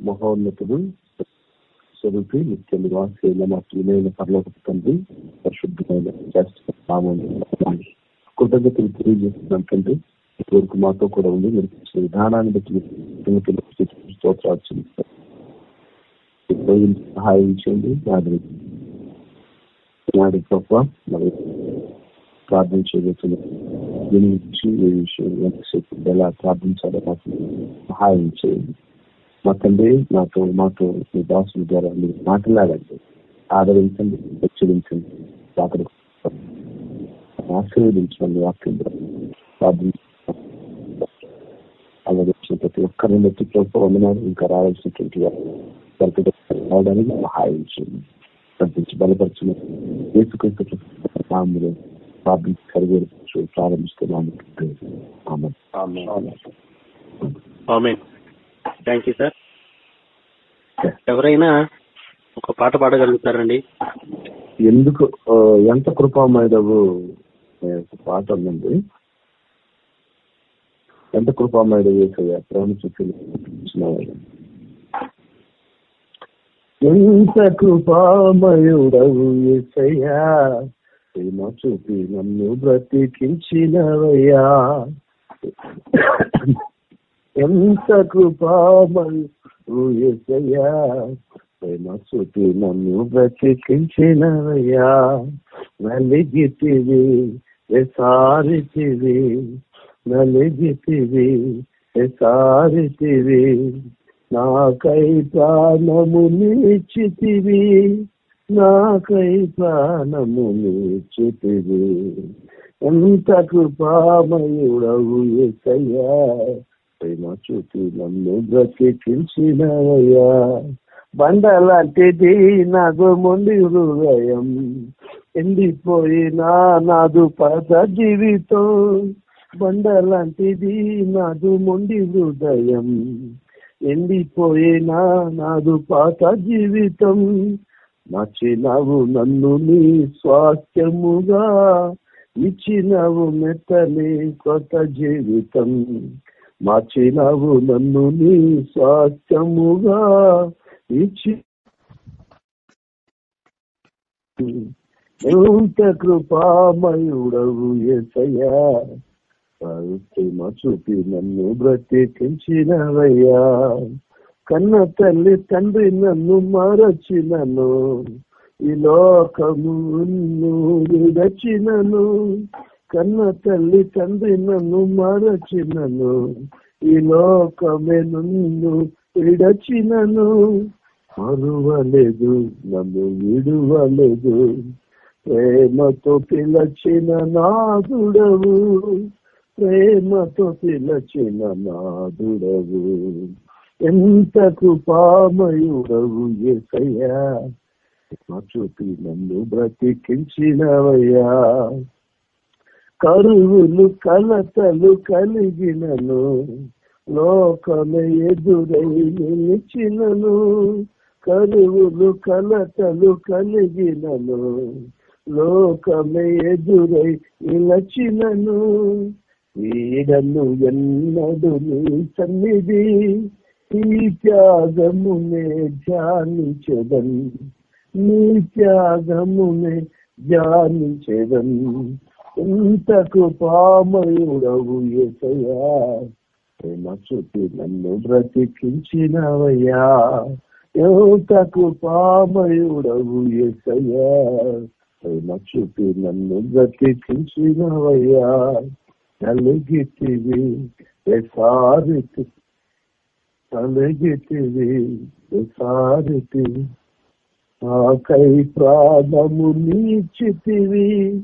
మహోన్నతుడు స్వరూపి నిత్య నివాసైన మా ప్రియమైన పరలోక తండ్రి పరిశుద్ధమైన కృతజ్ఞతలు తెలియజేస్తున్నాం తండ్రి ఇప్పటివరకు మాతో కూడా ఉంది మీరు చేసిన విధానాన్ని బట్టి స్తోత్రాలు సహాయం చేయండి నాది నాది గొప్ప మరి ప్రార్థన చేయబోతున్నాం దీని గురించి ఏ విషయం ఎంతసేపు ఎలా ప్రార్థించాలో మాకు సహాయం చేయండి మా తండ్రి నాతో మాతో మీ దాసుల ద్వారా మీరు మాట్లాడండి. ఆదరించండి హెచ్చరించండి అక్కడ ఆశీర్వదించండి వాక్యం అలాగే ప్రతి ఒక్కరిని బట్టి ప్రభుత్వం వందనాలు ఇంకా రావాల్సినటువంటి రావడానికి సహాయం చేయండి ప్రార్థించి బలపరచిన వేసుకొస్తే నామలో ప్రార్థించి కరిగేరు ప్రారంభిస్తున్నాము థ్యాంక్ యూ సార్ ఎవరైనా ఒక పాట పాడగలుగుతారండి. ఎందుకు ఎంత కృపామయదవు ఒక పాట ఉందండి ఎంత కృపామయదవు ప్రేమ చూపించిన ఎంత కృపామయుడవు ఏసయ్యా ప్రేమ చూపి నన్ను బ్రతికించినవయ్యా. ఎంత కృపామయుడు ఏసయ్యా ప్రేమ శృతి నన్ను బ్రతికించినవయ్యా. నలిగితివి సారితివి నలిగితివి సారితివి నాకై ప్రాణము నిచ్చితివి నాకై ప్రాణము నిచ్చితివి ఎంత కృపామయుడవు ఎసయ్యా? ప్రేమ చూపి నన్ను బ్రతికించినవయ్యా. బండలాంటిది నాకు మొండి హృదయం ఎండిపోయినా నాదు పద జీవితం. బండలాంటిది నాదు మొండి హృదయం ఎండిపోయినా నాదు పాత జీవితం. నచ్చినవు నన్ను నీ స్వాస్థ్యముగా ఇచ్చినవు మెత్తని కొత్త జీవితం. మార్చినావు నన్ను నీ స్వాస్థ్యముగా ఇచ్చి. ఎంత కృపామయుడవు ఎసయ్యా ప్రేమ చూపి నన్ను బ్రతికించినవయ్యా. కన్న తల్లి తండ్రి నన్ను మరచినను. ఈ లోకమును విడచినను. కన్న తల్లి తండ్రి నన్ను మరచినను. ఈ లోకమే నన్ను విడచినను. మరువలేదు నన్ను విడువలేదు. ప్రేమతో పిలచిన నాదుడవు ప్రేమతో పిలచిన నాదుడవు ఎంత కృపామయుడవు ఏసయ్యా. చూపి నన్ను బ్రతికించినవయ్యా. కరువులు కలతలు కలిగినను లోకమే ఎదురై నిలిచినను. కరువులు కలతలు కలిగినను లోకమే ఎదురై నిలచినను. వీడను ఎన్నడు నీ సన్నిధి ఈ త్యాగమునే ధ్యానించదన్ నీ త్యాగమునే ధ్యానించదన్ ఇంతకు పామయుడవు ఎసయా ప్రేమ చూపి నన్ను బ్రతికించినవయ్యా. యువతకు పామయుడవు ఎసయ్యా ప్రేమ చూపి నన్ను బ్రతికించినవయ్యా. కలిగితివి ఎసారితి కలిగితివి సారితి. నాకై ప్రాణము నీచితివి.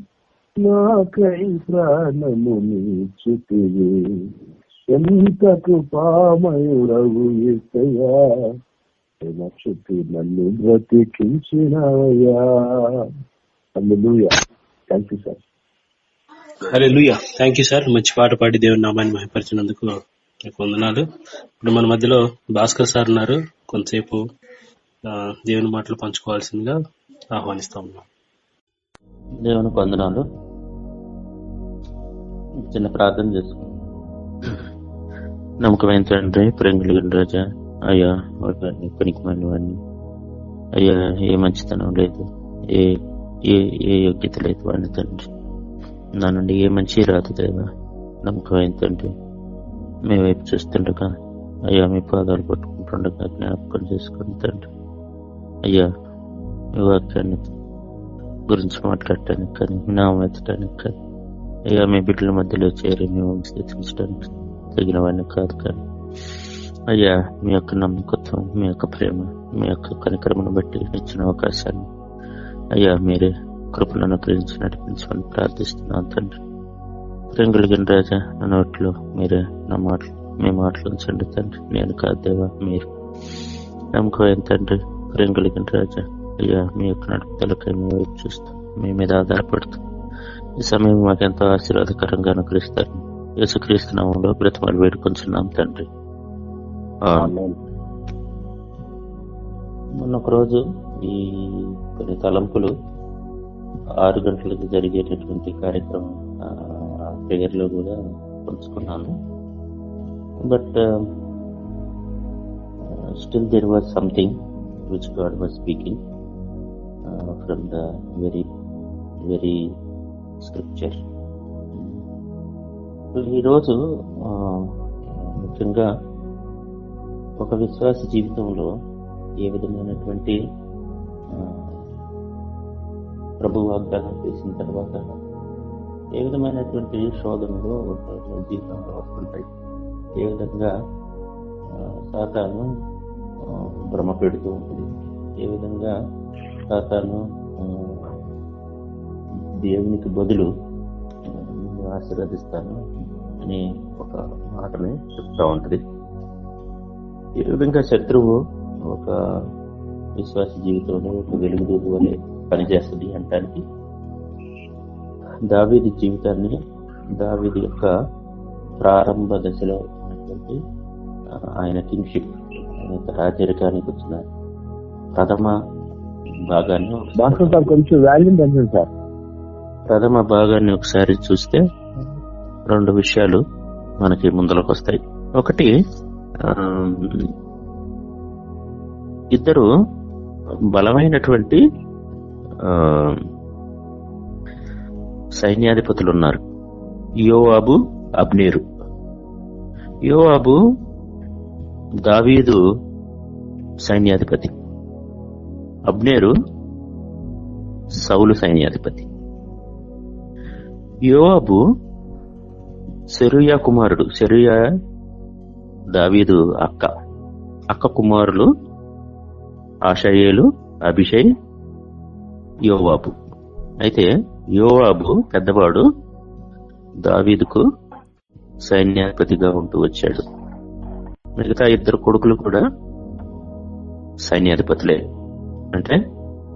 నాకై ప్రాణము నీచితివి ఎంత కృపామయుడవు చుట్టూ నన్ను బ్రతికించినవయ్యా hallelujah. Thank you sir hallelujah. Thank you sir మంచి పాట పాడి దేవుని నామాన్ని మహిపరిచినందుకు మీకు వందనాలు. ఇప్పుడు మన మధ్యలో భాస్కర్ సార్ ఉన్నారు. కొంతసేపు ఆ, దేవుని మాటలు పంచుకోవాల్సిందిగా ఆహ్వానిస్తా ఉన్నాం. దేవుని వందనాలు. చిన్న ప్రార్థన చేసుకో నమ్మకమైన తండ్రి ప్రేమ రాజా అయ్యా వాడిని వాడిని అయ్యా ఏ మంచితనం లేదు ఏ ఏ ఏ యోగ్యత లేదు వాడిని తండ్రి. నా నుండి ఏ మంచి రాదు దేవా నమ్మకమైన తండ్రి. మీ వైపు చూస్తుండగా అయ్యా మీ పాదాలు పట్టుకుంటుండగా జ్ఞాపకం చేసుకుని తండ్రి. అయ్యా మీ వాక్యాన్ని గురించి మాట్లాడటానికి కానీ నామెత్తడానికి కానీ అయ్యా మీ బిడ్డల మధ్యలో చేరి మేము స్థితించడానికి తగిన వాడిని కాదు కానీ అయ్యా మీ యొక్క నమ్మకత్వం మీ యొక్క ప్రేమ మీ యొక్క కనికరమును బట్టి ఇచ్చిన అవకాశాన్ని అయ్యా మీరే కృపను అనుగ్రహించి నడిపించమని ప్రార్థిస్తున్నాను తండ్రి. ప్రేమ కలిగిన రాజా నా నోట్లో మీరే నా మాటలు మీ మాటలు ఉంచండి తండ్రి. నేను కాదేవా మీరు. నమ్మకం తండ్రి ప్రేమ కలిగిన రాజా అయ్యా మీ యొక్క నడుపుదలకై మీ వైపు మీ మీద ఆధారపడుతాం. ఈ సమయం మాకెంతో ఆశీర్వాదకరంగా అనుగ్రహిస్తారు యేసుక్రీస్తు నామంలో బ్రతమలు వేడుకొంచున్నాం తండ్రి. మొన్న రోజు ఈ కొన్ని తలంపులు ఆరు గంటలకు జరిగేటటువంటి కార్యక్రమం ఆ ప్రేయర్లో కూడా పంచుకున్నాను. But still there was something which God was speaking from the very very scripture. ఈరోజు ముఖ్యంగా ఒక విశ్వాస జీవితంలో ఏ విధమైనటువంటి ప్రభు వాగ్దానం చేసిన తర్వాత ఏ విధమైనటువంటి శోధనలు జీవితంలో వస్తుంటాయి? ఏ విధంగా సాతాను భ్రమ పెడుతూ ఉంటుంది? ఏ విధంగా సాతాను దేవునికి బదులు నిన్ను ఆశీర్వదిస్తాను అని ఒక మాటని చెప్తా ఉంటది. ఈ విధంగా శత్రువు ఒక విశ్వాస జీవితంలో ఒక వెలుగుదూరు వలె పనిచేస్తుంది అంటానికి దావీది జీవితాన్ని దావీది యొక్క ప్రారంభ దశలో ఉన్నటువంటి ఆయన కింగ్షిప్ ఆయన యొక్క రాజరికానికి వచ్చిన ప్రథమ భాగాన్ని కొంచెం వాల్యూమ్ పెంచండి సార్. ప్రథమ భాగాన్ని ఒకసారి చూస్తే రెండు విషయాలు మనకి ముందులోకి వస్తాయి. ఒకటి ఇద్దరు బలమైనటువంటి సైన్యాధిపతులు ఉన్నారు. యోవాబు అబ్నేరు. యోవాబు దావీదు సైన్యాధిపతి. అబ్నేరు సౌలు సైన్యాధిపతి. యోవాబు సెరుయా కుమారుడు సెరుయా దావీదు అక్క. అక్క కుమారులు ఆషయేలు అభిషయ్ యోవాబు. అయితే యోవాబు పెద్దవాడు దావీదుకు సైన్యాధిపతిగా ఉంటూ వచ్చాడు. మిగతా ఇద్దరు కొడుకులు కూడా సైన్యాధిపతులే. అంటే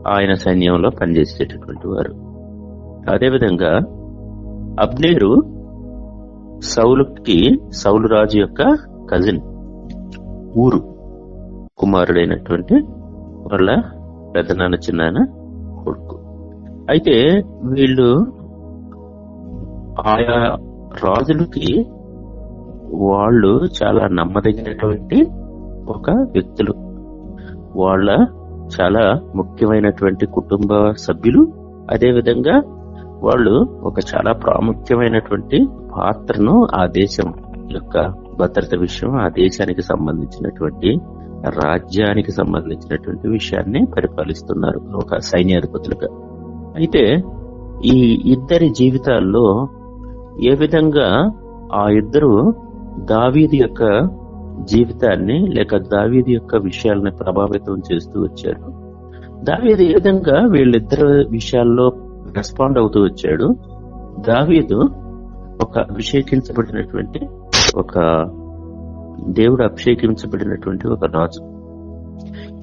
ఆయన సైన్యంలో పనిచేసేటటువంటి వారు. అదేవిధంగా అబ్నేరు సౌలుకి సౌలు రాజు యొక్క కజిన్ ఊరు కుమారుడైనటువంటి వాళ్ళ పెద్దనాన్న చిన్నాన్న కొడుకు. అయితే వీళ్ళు ఆయా రాజులకి వాళ్ళు చాలా నమ్మదగినటువంటి ఒక వ్యక్తులు. వాళ్ళ చాలా ముఖ్యమైనటువంటి కుటుంబ సభ్యులు. అదేవిధంగా వాళ్ళు ఒక చాలా ప్రాముఖ్యమైనటువంటి పాత్రను ఆ దేశం యొక్క భద్రత విషయం ఆ దేశానికి సంబంధించినటువంటి రాజ్యానికి సంబంధించినటువంటి విషయాన్ని పరిపాలిస్తున్నారు ఒక సైన్యాధిపతులుగా అయితే ఈ ఇద్దరి జీవితాల్లో ఏ విధంగా ఆ ఇద్దరు దావీది యొక్క జీవితాన్ని లేక దావీది యొక్క విషయాలను ప్రభావితం చేస్తూ వచ్చారు? దావీది ఏ విధంగా వీళ్ళిద్దరు విషయాల్లో రెస్పాండ్ అవుతూ వచ్చాడు. దావీదు ఒక అభిషేకించబడినటువంటి ఒక దేవుడు అభిషేకించబడినటువంటి ఒక రాజు.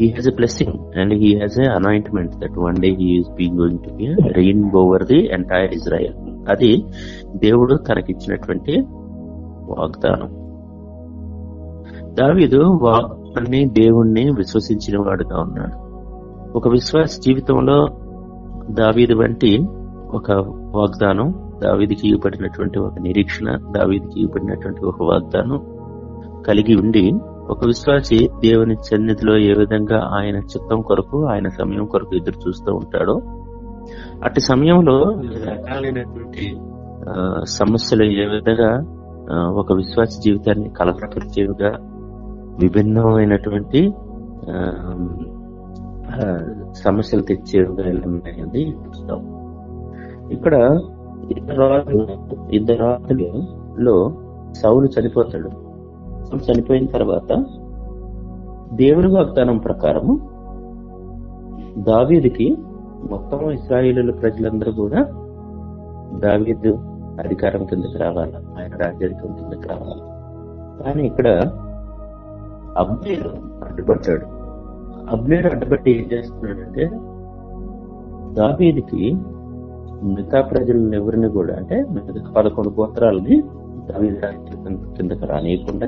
He has a blessing and he has a anointment that one day he is being going to be reign over the entire Israel అది దేవుడు తనకిచ్చినటువంటి వాగ్దానం. దావీదు వాగ్దాన్ని దేవుణ్ణి విశ్వసించిన వాడుగా ఉన్నాడు. ఒక విశ్వాస జీవితంలో దావీది వంటి ఒక వాగ్దానం దావీదికి ఇవ్వబడినటువంటి ఒక నిరీక్షణ దావీదికి ఇవ్వబడినటువంటి ఒక వాగ్దానం కలిగి ఉండి ఒక విశ్వాసి దేవుని సన్నిధిలో ఏ విధంగా ఆయన చిత్తం కొరకు ఆయన సమయం కొరకు ఎదురు చూస్తూ ఉంటాడో అట్టి సమయంలో వివిధ రకాలైనటువంటి సమస్యలు ఏ విధంగా ఒక విశ్వాస జీవితాన్ని కలవరపరిచేవిగా విభిన్నమైనటువంటి ఆ, సమస్యలు తెచ్చేవిగా ఎలా ఉన్నాయని చూస్తాం ఇక్కడ ఇద్దరు రాత్రులు ఇద్దరు రాజులలో సౌలు చనిపోతాడు. చనిపోయిన తర్వాత దేవుని వాగ్దానం ప్రకారము దావీదికి మొత్తం ఇస్రాయేలు ప్రజలందరూ కూడా దావీదు అధికారం కిందకి రావాలి. ఆయన రాజ్యాధికం కిందకి రావాలి. కానీ ఇక్కడ అబ్బాయిలు అడ్డుపడ్డాడు అబ్నేరు అడ్డబట్టి ఏం చేస్తున్నాడంటే దావీదికి మిగతా ప్రజలను ఎవరిని కూడా అంటే మిగతా పదకొండు గోత్రాలని దావీది రాజ్యం కిందకి రానియకుండా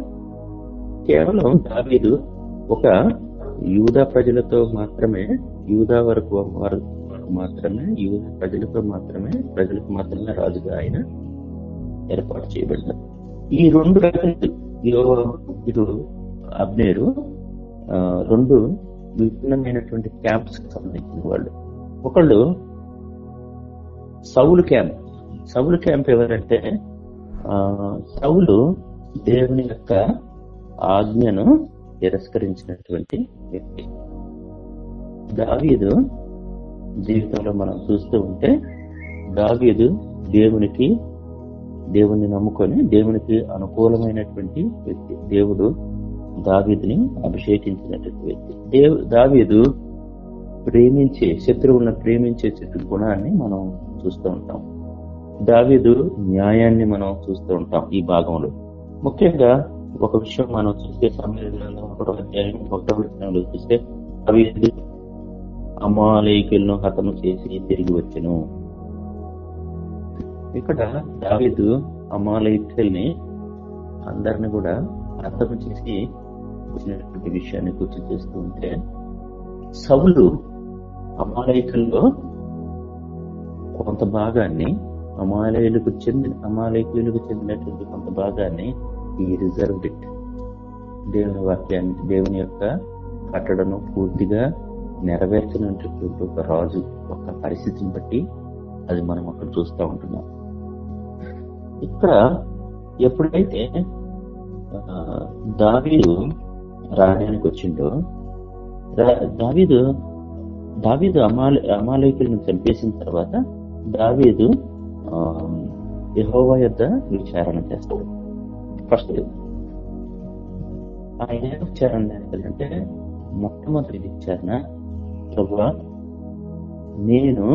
కేవలం దావీదు ఒక యూదా ప్రజలతో మాత్రమే యూదా వరకు వారు వరకు మాత్రమే యూదా ప్రజలతో మాత్రమే ప్రజలకు మాత్రమే రాజుగా ఆయన ఏర్పాటు చేయబడ్డారు ఈ రెండు రకాలు ఇటు అబ్నేరు రెండు విభిన్నమైనటువంటి క్యాంప్స్కి సంబంధించిన వాళ్ళు. ఒకళ్ళు సౌలు క్యాంప్ సౌలు క్యాంప్ ఎవరంటే సవులు సౌలు దేవుని యొక్క ఆజ్ఞను తిరస్కరించినటువంటి వ్యక్తి. దావీదు జీవితంలో మనం చూస్తూ ఉంటే దావీదు దేవునికి దేవుణ్ణి నమ్ముకొని దేవునికి అనుకూలమైనటువంటి వ్యక్తి దేవుడు దావీదుని అభిషేకించినటువంటి వ్యక్తి. దేవు దావీదు ప్రేమించే శత్రువులను ప్రేమించే గుణాన్ని మనం చూస్తూ ఉంటాం. దావీదు న్యాయాన్ని మనం చూస్తూ ఉంటాం ఈ భాగంలో. ముఖ్యంగా ఒక విషయం మనం చూస్తే సమయంలో ఒకటో అధ్యాయం ఒకటో చూస్తే దావీదు అమాలయకులను హతము చేసి తిరిగి వచ్చను. ఇక్కడ దావీదు అమాలయకుల్ని అందరిని కూడా హతము చేసి వచ్చినటువంటి విషయాన్ని గుర్తు చేస్తూ ఉంటే సవులు అమాలయకుల్లో కొంత భాగాన్ని అమాలయులకు చెందిన అమాలయకులకు చెందినటువంటి కొంత భాగాన్ని ఈ రిజర్వ్ ఇట్ దేవుని వాక్యాన్ని దేవుని యొక్క కట్టడను పూర్తిగా నెరవేర్చినటువంటి ఒక రాజు ఒక పరిస్థితిని బట్టి అది మనం అక్కడ చూస్తూ ఉంటున్నాం. ఇక్కడ ఎప్పుడైతే ఆ, దావీదు రాయడానికి వచ్చిండో దావీదు దావీదు అమాల అమాలయకులను చంపేసిన తర్వాత దావీదు యహోవా యొద్ విచారణ చేస్తాడు. ఫస్ట్ ఆయన విచారణ చేస్తాడంటే మొట్టమొదటి విచారణ ప్రభా నేను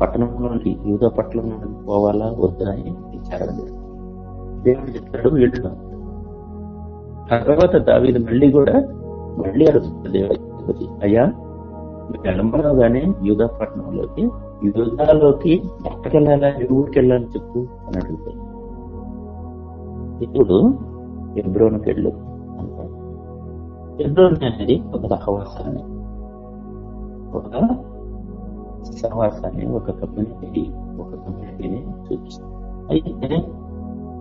పట్టణంలోకి యూద పట్టణంలో పోవాలా వద్దా అని విచారణ చేస్తాడు. దేవుడు చెప్తాడు వీళ్ళు తర్వాత దావీదు మళ్ళీ కూడా మళ్ళీ అడుగుతుంది దేవాధిపతి అయ్యా మీరు యూధాపట్నంలోకి యూధాలోకి ఎక్కడికెళ్ళాలా యూదాలోకి ఏ ఊరికి వెళ్ళాలని చెప్పు అని అడుగుతాడు. ఇప్పుడు ఎబ్రోన్కి వెళ్ళు అంటాడు. ఎబ్రోన్ అనేది ఒక సహవాసాన్ని ఒక సహవాసాన్ని ఒక కమ్యూనిటీ ఒక కమ్యూనిటీని చూపిస్తుంది అయితే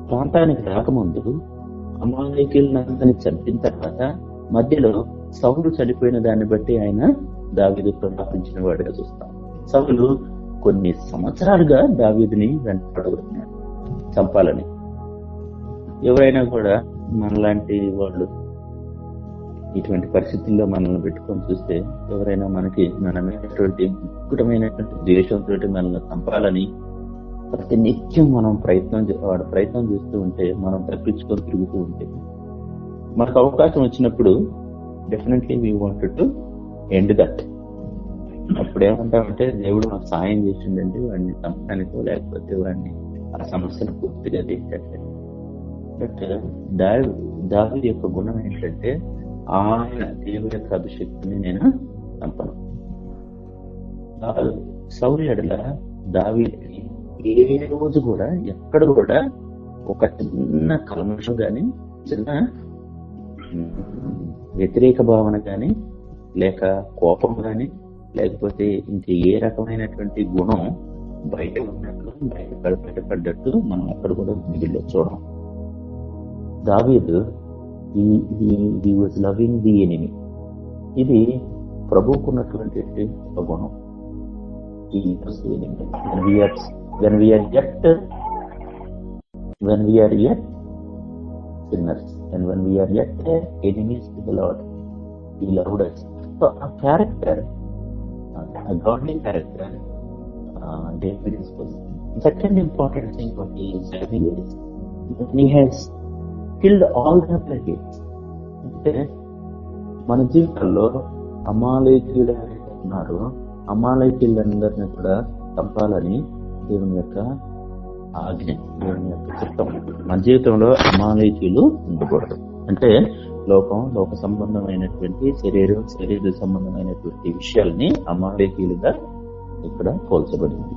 ప్రాంతానికి రాకముందు అమాయకులందరినీ చంపిన తర్వాత మధ్యలో సౌలు చనిపోయిన దాన్ని బట్టి ఆయన దావీదు ప్రలాపించిన వాడిగా చూస్తాం. సౌలు కొన్ని సంవత్సరాలుగా దావీదిని వెంటాడుతున్నాడు చంపాలని. ఎవరైనా కూడా మనలాంటి వాళ్ళు ఇటువంటి పరిస్థితుల్లో మనల్ని పెట్టుకొని చూస్తే ఎవరైనా మనకి మనమైనటువంటి వికృతమైనటువంటి ద్వేషంతో మనల్ని చంపాలని ప్రతి నిత్యం మనం ప్రయత్నం వాడు ప్రయత్నం చేస్తూ ఉంటే మనం తప్పించుకొని తిరుగుతూ ఉంటే మనకు అవకాశం వచ్చినప్పుడు definitely we wanted to end that అప్పుడు ఏమంటామంటే దేవుడు మాకు సాయం చేసిండండి వాడిని సంస్థానికో లేకపోతే వాడిని ఆ సమస్యను పూర్తిగా తీసేటట్టు బట్ దావి యొక్క గుణం ఏంటంటే ఆయన దేవుడి యొక్క అభిషక్తిని నేను చంపను సౌరి దావి ఏ రోజు కూడా ఎక్కడ కూడా ఒక చిన్న కల్మషం కానీ చిన్న వ్యతిరేక భావన కానీ లేక కోపం కానీ లేకపోతే ఇంక ఏ రకమైనటువంటి గుణం బయట ఉన్నట్లు బయట బయటపడ్డట్టు మనం అక్కడ కూడా వీళ్ళు చూడం. దావీదు he was loving the enemy ఇది ప్రభువుకున్నటువంటి ఒక గుణం. Even we are at when we are at sinners and when we are yet enemies to the Lord, He loved us. So a character, a godly character, uh, David is possessing. Second important thing what he is having is when he has killed all the plagues. అంటే మన జీవితంలో అమాలయకులు ఎవరైతే ఉన్నారో అమాలయకులందరినీ కూడా చంపాలని దేవుని యొక్క ఆజ్ఞ దేవుని యొక్క చిత్తం. మన జీవితంలో అమాలయకులు ఉండకూడదు. అంటే లోకం లోక సంబంధమైనటువంటి శరీరం శరీర సంబంధమైనటువంటి విషయాల్ని అమాలయకీయులుగా ఇక్కడ పోల్చబడింది.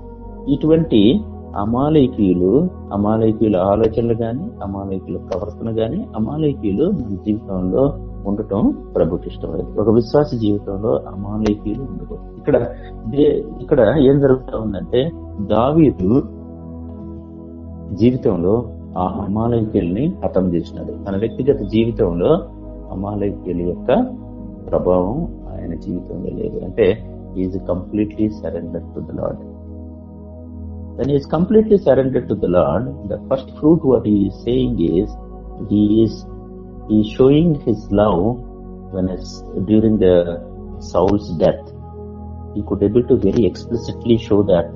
ఇటువంటి అమాలయకీయులు అమాలయకీయుల ఆలోచనలు కానీ అమాలయకీయుల ప్రవర్తన కానీ అమాలయకీయులు మన జీవితంలో ఉండటం ప్రభుకి ఇష్టమైనది ఒక విశ్వాస జీవితంలో అమాలయకీయులు ఉండదు ఇక్కడ ఇక్కడ ఏం జరుగుతా ఉందంటే దావీదు జీవితంలో ఆ అమానవీయుల్ని హతం చేసినాడు. తన వ్యక్తిగత జీవితంలో అమానవీయుల యొక్క ప్రభావం ఆయన జీవితంలో లేదు. అంటే is completely surrender to the lord When is completely surrender to the lord the first fruit what he saying is he is he showing his love when it's during the Saul's death. He could able to very explicitly show that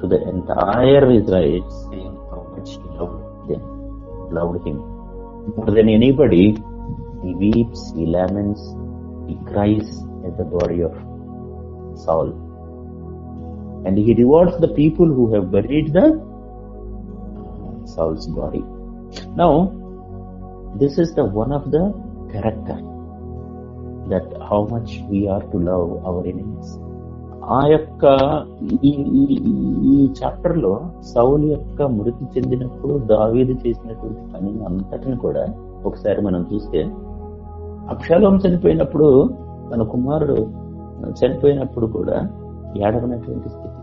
to the entire Israel, saying how much he loved them, loved him. More than anybody, he weeps, he laments, he cries at the body of Saul. And he rewards the people who have buried the Saul's body. Now, this is the one of the character that how much we are to love our ఆ యొక్క ఈ ఈ చాప్టర్లో సౌలు యొక్క మృతి చెందినప్పుడు దావీదు చేసినటువంటి పని అంతటిని కూడా ఒకసారి మనం చూస్తే అక్షాలం చనిపోయినప్పుడు తన కుమారుడు చనిపోయినప్పుడు కూడా ఏడవనటువంటి స్థితి.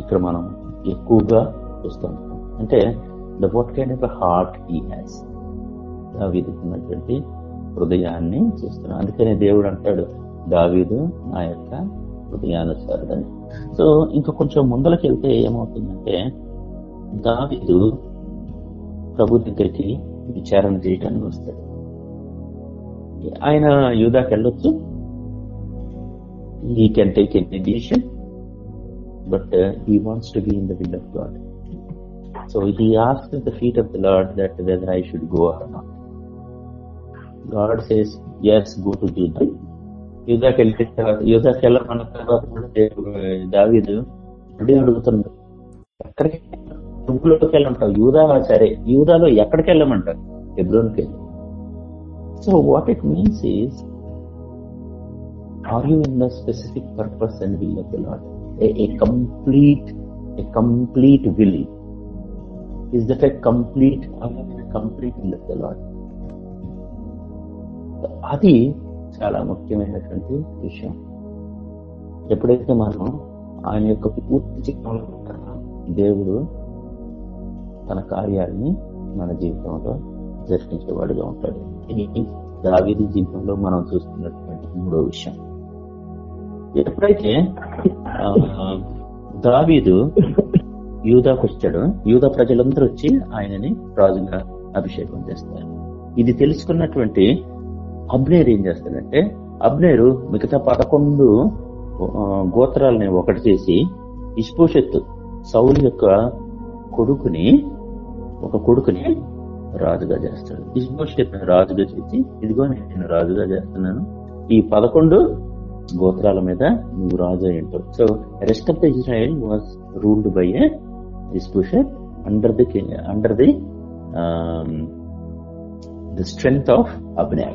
ఇక్కడ మనం ఎక్కువగా చూస్తాం. అంటే the what kind of heart he has దావీదుకున్నటువంటి హృదయాన్ని చూస్తున్నాం అందుకనే దేవుడు అంటాడు దావీదు నా యొక్క హృదయానుసారుడని. సో ఇంకా కొంచెం ముందలకి వెళ్తే ఏమవుతుందంటే దావీదు ప్రభు దగ్గరికి విచారణ చేయడానికి వస్తాడు. ఆయన యూదాకి వెళ్ళొచ్చు. He can take an decision but he wants to to in the will of God So he asked at the feet of the Lord that whether I should go or not. God says, yes, go to Judah. యూదాకి వెళ్తే యూదాకి వెళ్ళమన్న తర్వాత కూడా దావీదు మళ్ళీ అడుగుతున్నాడు ఎక్కడికి దుబ్బులోకి వెళ్ళమంటావు యూదా సరే యూదాలో ఎక్కడికి వెళ్ళమంటారు హెబ్రోన్కి వెళ్ళి so what it means is are you in the specific purpose and will of the Lord? A, a complete, a complete will. Is that a complete, are in a complete the Lord? అది చాలా ముఖ్యమైనటువంటి విషయం. ఎప్పుడైతే మనం ఆయన యొక్క పూర్తి చిత్రంలో దేవుడు తన కార్యాలని మన జీవితంలో జరిపించేవాడుగా ఉంటాడు. ఇది దావీది జీవితంలో మనం చూస్తున్నటువంటి మూడో విషయం. ఎప్పుడైతే దావీదు యూదాకు వచ్చాడు. యూదా ప్రజలందరూ వచ్చి ఆయనని రాజుగా అభిషేకం చేస్తారు. ఇది తెలుసుకున్నటువంటి అబ్నేర్ ఏం చేస్తాడంటే అబ్నేరు మిగతా పదకొండు గోత్రాలని ఒకటి చేసి ఇష్పోషత్తు సౌలు యొక్క కొడుకుని ఒక కొడుకుని రాజుగా చేస్తాడు. ఇష్పోషత్తు రాజుగా చేసి ఇదిగో నేను రాజుగా చేస్తున్నాను. ఈ పదకొండు గోత్రాల మీద నువ్వు రాజు అయ్యింటావు so rest of the Israel was ruled by a disputation under the under the the strength of Abner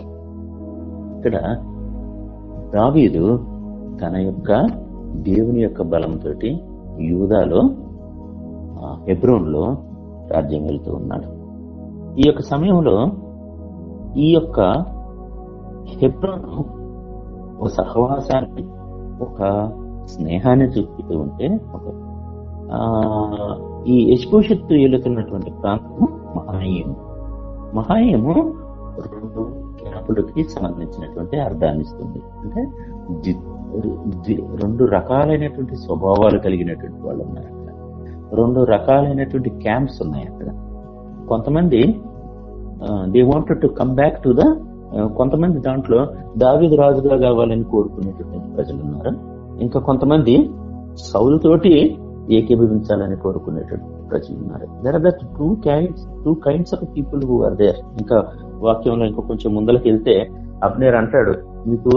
ఇక్కడ దావీదు తన యొక్క దేవుని యొక్క బలంతో యూదాలో హెబ్రోన్లో రాజ్యం వెళ్తూ ఉన్నాడు. ఈ యొక్క సమయంలో ఈ యొక్క హెబ్రోన్ ఒక సహవాసాన్ని ఒక స్నేహాన్ని చూపుతూ ఉంటే ఒక ఈ యశ్భూషత్తు ఏలుతున్నటువంటి ప్రాంతము మహాయము. మహాయము రెండు జ్ఞాపులకి సంబంధించినటువంటి అర్థాన్ని ఇస్తుంది. అంటే రెండు రకాలైనటువంటి స్వభావాలు కలిగినటువంటి వాళ్ళు ఉన్నారు అక్కడ. రెండు రకాలైనటువంటి క్యాంప్స్ ఉన్నాయి అక్కడ. కొంతమంది they wanted to come back to the కొంతమంది దాంట్లో దావీదు రాజుగా కావాలని కోరుకునేటువంటి ప్రజలు ఉన్నారు. ఇంకా కొంతమంది సౌలు తోటి ఏకీభవించాలని కోరుకునేటువంటి ప్రజలు ఉన్నారు. There are that two kinds two kinds of people who are there ఇంకా వాక్యంలో ఇంకా కొంచెం ముందరికి వెళ్తే అబ్నేర్ అంటాడు మీకు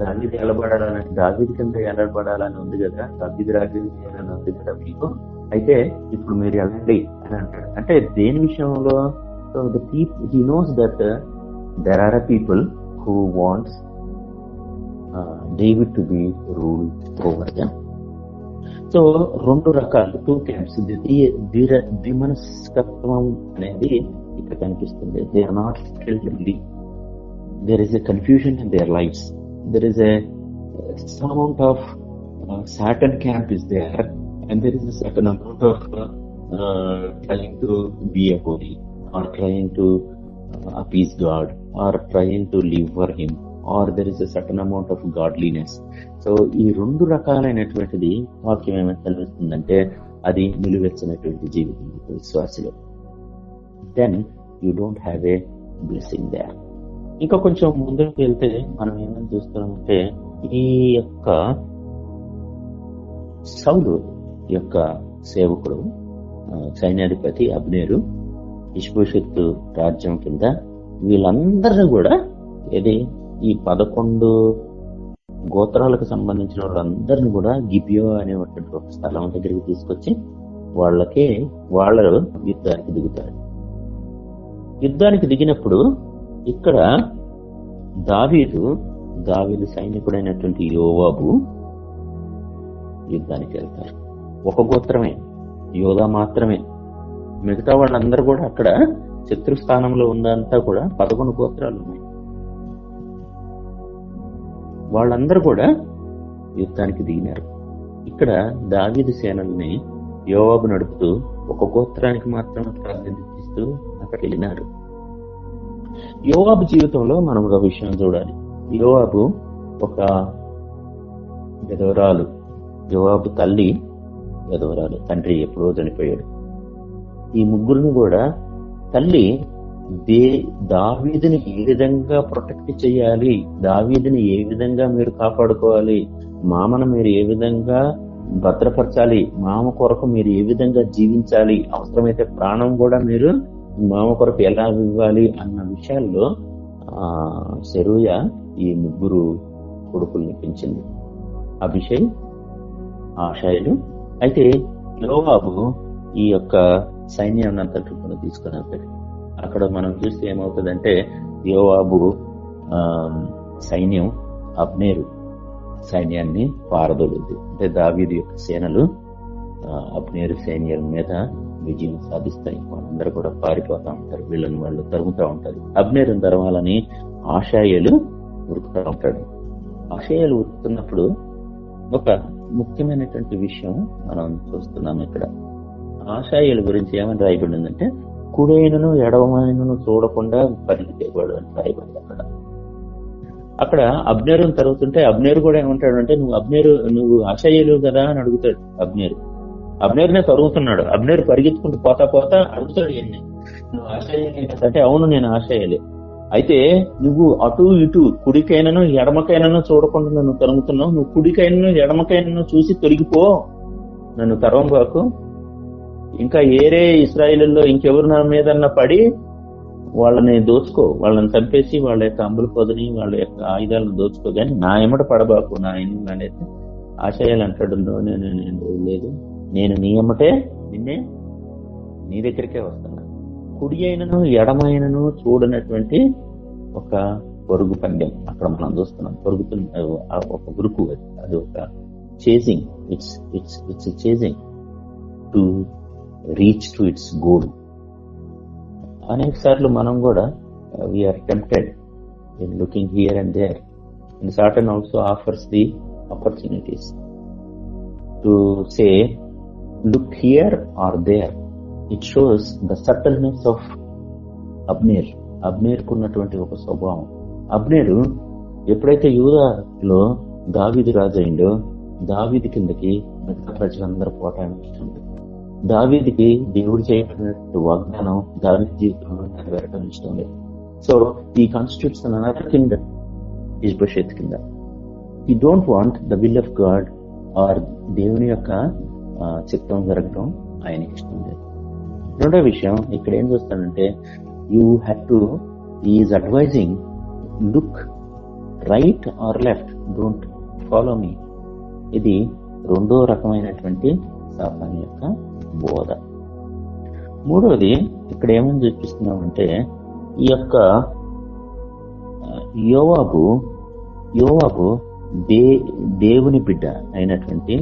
దావీది ఎలబడాలని దావీది కింద ఎలబడాలని ఉంది కదా దావీది రాజ్యం చేయాలని ఉంది కదా మీకు అయితే ఇప్పుడు మీరు వెళ్ళండి అని అంటాడు. అంటే దేని విషయంలో? The he knows that there are a people who wants David to be rule over them so రెండు రకాలు టూ క్యాంప్స్ ద్విమనస్కత్వం అనేది ఇక్కడ కనిపిస్తుంది they are not there is a confusion in their lives. There is a some amount of uh, Saturn camp is there, and there is a certain amount of uh, uh, trying to be a holy, or trying to uh, appease God, or trying to live or there is there is amount of godliness so ఈ రెండు రకాలైనటువంటిది వాక్యం ఏమైనా తెలుస్తుందంటే అది నిలువెచ్చినటువంటి జీవితం విశ్వాసులు. Then you don't have a blessing they ఇంకా కొంచెం ముందుకు వెళ్తే మనం ఏమైనా చూస్తున్నామంటే ఈ యొక్క సౌలు యొక్క సేవకుడు సైన్యాధిపతి అబ్నేరు ఇష్భూషత్తు రాజ్యం కింద వీళ్ళందరినీ కూడా ఏది ఈ పదకొండు గోత్రాలకు సంబంధించిన వాళ్ళందరినీ కూడా గిబియో అనేటువంటి ఒక స్థలం దగ్గరికి తీసుకొచ్చి వాళ్ళకే వాళ్ళు యుద్ధానికి దిగుతారు. యుద్ధానికి దిగినప్పుడు ఇక్కడ దావీదు దావీదు సైనికుడైనటువంటి యోవాబు యుద్ధానికి వెళ్తారు. ఒక గోత్రమే యోధా మాత్రమే. మిగతా వాళ్ళందరూ కూడా అక్కడ శత్రు స్థానంలో ఉందంతా కూడా పదకొండు గోత్రాలు ఉన్నాయి. వాళ్ళందరూ కూడా యుద్ధానికి దిగినారు. ఇక్కడ దావీదు సేనల్ని యోవాబు నడుపుతూ ఒక గోత్రానికి మాత్రం ప్రాధాన్యత ఇస్తూ అక్కడికి వెళ్ళినారు యోవాబు జీవితంలో మనం ఒక విషయం చూడాలి. యోవాబు ఒక గదవరాలు యోవాబు తల్లి గదవరాలు తండ్రి ఎప్పుడో చనిపోయాడు. ఈ ముగ్గురిని కూడా తల్లి దే దావీదిని ఏ విధంగా ప్రొటెక్ట్ చేయాలి? దావీదిని ఏ విధంగా మీరు కాపాడుకోవాలి? మామను మీరు ఏ విధంగా భద్రపరచాలి? మామ కొరకు మీరు ఏ విధంగా జీవించాలి? అవసరమైతే ప్రాణం కూడా మీరు మామ కొరకు ఎలా ఇవ్వాలి అన్న విషయాల్లో ఆ శరూయ ఈ ముగ్గురు కొడుకుల్ని పెంచింది. అభిషేక్ ఆశాయులు అయితే లోబాబు ఈ యొక్క సైన్యాన్ని అంతటి కూడా తీసుకుని అక్కడ మనం చూస్తే ఏమవుతుందంటే యోవాబు ఆ సైన్యం అబ్నేరు సైన్యాన్ని పారదోలుద్ది అంటే దావీది యొక్క సేనలు అబ్నేరు సైన్యాల మీద విజయం సాధిస్తాయి. వాళ్ళందరూ కూడా పారిపోతా ఉంటారు. వీళ్ళని వాళ్ళు తరుగుతూ ఉంటారు. అబ్నేరు తరవాలని ఆశాయలు ఉరుకుతూ ఉంటాడు. ఆశయాలు ఉరుకుతున్నప్పుడు ఒక ముఖ్యమైనటువంటి విషయం మనం చూస్తున్నాం ఇక్కడ. ఆశాయుల గురించి ఏమని రాయబడిందంటే కుడైనను ఎడవమైనను చూడకుండా పరిగెత్తేవాడు అని రాయబడింది అక్కడ అక్కడ అబ్నేరు తరుగుతుంటే అబ్నేరు కూడా ఏమంటాడు అంటే నువ్వు అబ్నేరు నువ్వు ఆశాయులు కదా అని అడుగుతాడు అబ్నేరు. అబ్నేరునే తరుగుతున్నాడు. అబ్నేరు పరిగెత్తుకుంటూ పోతా పోతా అడుగుతాడు ఎన్ని నువ్వు ఆశాయులే కదా. అంటే అవును నేను ఆశాయలే అయితే నువ్వు అటు ఇటు కుడికైనను ఎడమకైనను చూడకుండా నన్ను తరుగుతున్నావు నువ్వు కుడికైనను ఎడమకైనను చూసి తొలగిపో. నన్ను తరవంబాకు. ఇంకా ఏరే ఇస్రాయిల్లో ఇంకెవరు నా మీద పడి వాళ్ళని దోచుకో వాళ్ళని చంపేసి వాళ్ళ యొక్క అంబుల పొదని వాళ్ళ యొక్క ఆయుధాలను దోచుకో. కానీ నా ఎమ్మట పడబాకు నా ఎన్ని అనేది ఆశయాలు అంటాడు నేను నేను లేదు. నేను నీ ఎమ్మటే నిన్నే నీ దగ్గరికే వస్తున్నా కుడి అయినను ఎడమైనను చూడనటువంటి ఒక పొరుగు పందెం అక్కడ మనం చూస్తున్నాం. పొరుగుతున్న ఒక గురుకు అది. అది ఒక chasing its its its chasing to reach to its goal అనేక సార్లు మనం కూడా we are tempted in looking here and there and Satan also offers the opportunities to say look here or there it shows the subtleness of Abner అబ్నేర్కున్నటువంటి ఒక స్వభావం. అబ్నేరు ఎప్పుడైతే యూదాలో దావిది రాజు అయిండో దావిది కిందకి మిగతా ప్రజలందరూ పోటానికి దావీదికి దేవుడు చేయబడినటువంటి వాగ్దానం దావీ జీవితంలో నెరవేరటం ఇష్టం లేదు so he constitutes another kingdom is భవిష్యత్ కింద he don't want the will of God or దేవుని యొక్క చిత్తం జరగడం ఆయనకి ఇష్టం లేదు. రెండో విషయం ఇక్కడ ఏం చూస్తానంటే you have to is advising look right or left don't follow me ఇది రెండో రకమైనటువంటి సాతాన్ యొక్క బోధ. మూడవది ఇక్కడ ఏమని చూపిస్తున్నామంటే ఈ యొక్క యోవాబు యోవాబు దే దేవుని బిడ్డ అయినటువంటి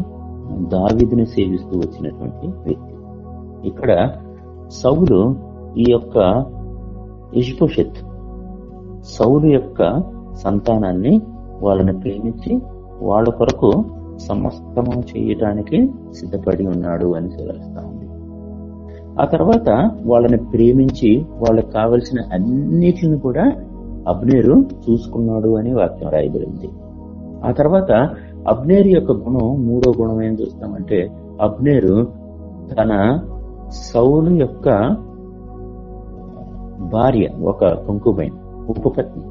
దావిదిని సేవిస్తూ వచ్చినటువంటి వ్యక్తి. ఇక్కడ సౌలు ఈ యొక్క ఇష్పోషత్ సౌలు యొక్క సంతానాన్ని వాళ్ళని ప్రేమించి వాళ్ళ కొరకు సమస్తము చేయటానికి సిద్ధపడి ఉన్నాడు అని తెలుస్తా ఉంది ఆ తర్వాత వాళ్ళని ప్రేమించి వాళ్ళకి కావలసిన అన్నిటిని కూడా అబ్నేరు చూసుకున్నాడు అని వాక్యం రాయబడింది. ఆ తర్వాత అబ్నేరు యొక్క గుణం మూడో గుణం ఏం చూస్తామంటే అబ్నేరు తన సౌలు యొక్క భార్య ఒక కుంకుబైన్ ఉపపత్ని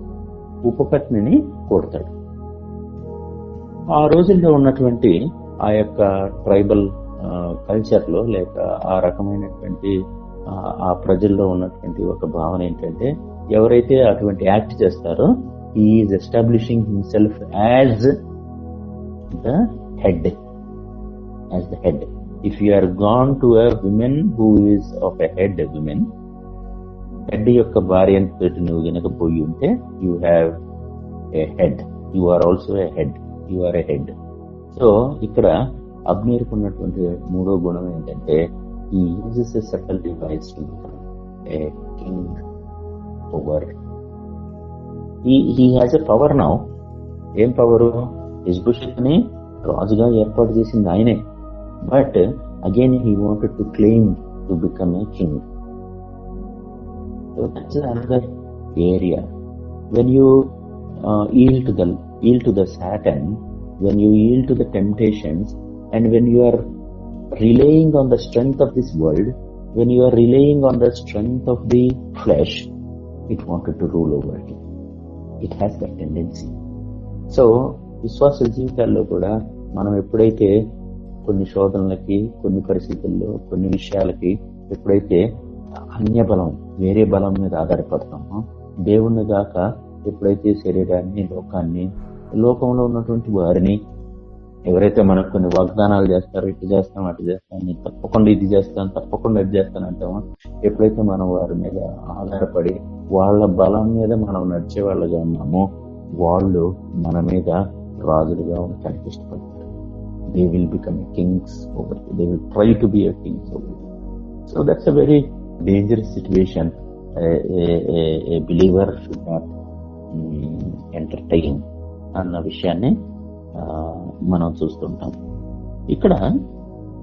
ఉపపత్నిని కొడతాడు ఆ రోజుల్లో ఉన్నటువంటి ఆ యొక్క ట్రైబల్ కల్చర్లో లేక ఆ రకమైనటువంటి ఆ, ప్రజల్లో ఉన్నటువంటి ఒక భావన ఏంటంటే ఎవరైతే అటువంటి యాక్ట్ చేస్తారో is establishing himself as the head as the head if you are gone to a women who is of a head women head యొక్క భార్య తోటి నువ్వు గనక పోయి ఉంటే you have a head you are also a head you are a head so ఇక్కడ అబ్నేర్కు ఉన్నటువంటి మూడో గుణం ఏంటంటే he uses a subtle device to a king over he has a power now ఏం పవరు హిజ్బుషత్ని రాజుగా ఏర్పాటు చేసింది ఆయనే. But again he wanted to claim to become a king So that's another area. When you uh, yield to yield to the Satan, when you yield to the temptations, and when you are relying on the strength of this world, when you are relying on the strength of the flesh, it wanted to rule over you. It has that tendency so విశ్వాస జీవితాల్లో కూడా మనం ఎప్పుడైతే కొన్ని శోధనలకి కొన్ని పరిస్థితుల్లో కొన్ని విషయాలకి ఎప్పుడైతే అన్య బలం వేరే బలం మీద ఆధారపడతామో దేవుణ్ణి గాక ఎప్పుడైతే శరీరాన్ని లోకాన్ని లోకంలో ఉన్నటువంటి వారిని ఎవరైతే మనకు కొన్ని వాగ్దానాలు చేస్తారో ఇటు చేస్తాం అటు చేస్తాం తప్పకుండా ఇది చేస్తాను తప్పకుండా ఇది చేస్తాను అంటామో ఎప్పుడైతే మనం వారి మీద ఆధారపడి వాళ్ళ బలం మీద మనం నడిచే వాళ్ళగా ఉన్నామో వాళ్ళు మన మీద రాజులుగా ఉండటానికి ఇష్టపడతారు they will become kings over they will try to be a kings over so that's a very dangerous situation believer should not entertain అన్న విషయాన్ని మనం చూస్తుంటాం. ఇక్కడ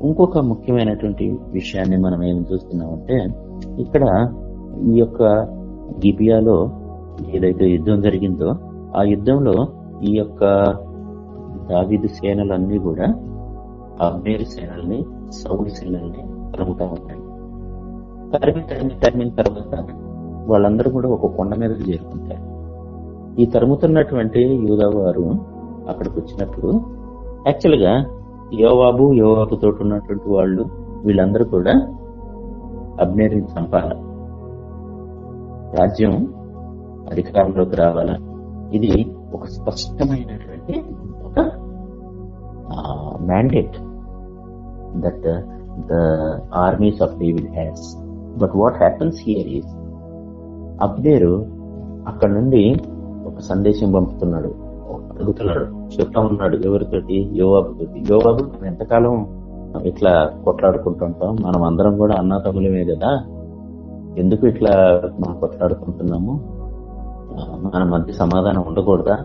ఇంకొక ముఖ్యమైనటువంటి విషయాన్ని మనం ఏం చూస్తున్నామంటే ఇక్కడ ఈ యొక్క గిబియాలో ఏదైతే యుద్ధం జరిగిందో ఆ యుద్ధంలో ఈ యొక్క దావిదు సేనలన్నీ కూడా అబ్నేరు సేనల్ని సౌడి సేనల్ని తరుగుతూ ఉంటాయి. తరిమి తరిమి తరిమిన తర్వాత వాళ్ళందరూ కూడా ఒక కొండ మీద చేరుకుంటారు. ఈ తరుముతున్నటువంటి యూదా వారు అక్కడికి వచ్చినప్పుడు యాక్చువల్గా యోవాబు యోవాబు తోటి ఉన్నటువంటి వాళ్ళు వీళ్ళందరూ కూడా అబ్నేరిని చంపాల? రాజ్యం అధికారంలోకి రావాలా? ఇది ఒక స్పష్టమైనటువంటి ఒక mandate that the armies of David has but what happens here is Abner అక్కడ నుండి ఒక సందేశం పంపుతున్నాడు. అడుగుతున్నాడు. చెప్తా ఉన్నాడు ఎవరితోటి? యోవాబు తోటి యోవాబు ఎంతకాలం ఇట్లా కొట్లాడుకుంటుంటాం? మనం అందరం కూడా అన్నాతమ్ములమే కదా? ఎందుకు ఇట్లా మనం కొట్లాడుకుంటున్నాము? మన మధ్య సమాధానం ఉండకూడదా?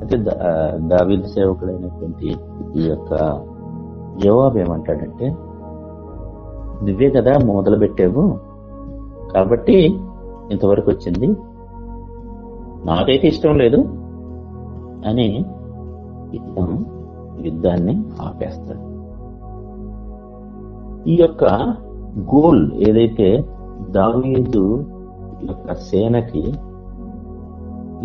అయితే దా- సేవకుడైనటువంటి ఈ యొక్క జవాబు ఏమంటాడంటే నువ్వే కదా మొదలు పెట్టావు కాబట్టి ఇంతవరకు వచ్చింది. నాకైతే ఇష్టం లేదు. అని యుద్ధం యుద్ధాన్ని ఆపేస్తాడు. ఈ యొక్క గోల్ ఏదైతే దావీదు యొక్క సేనకి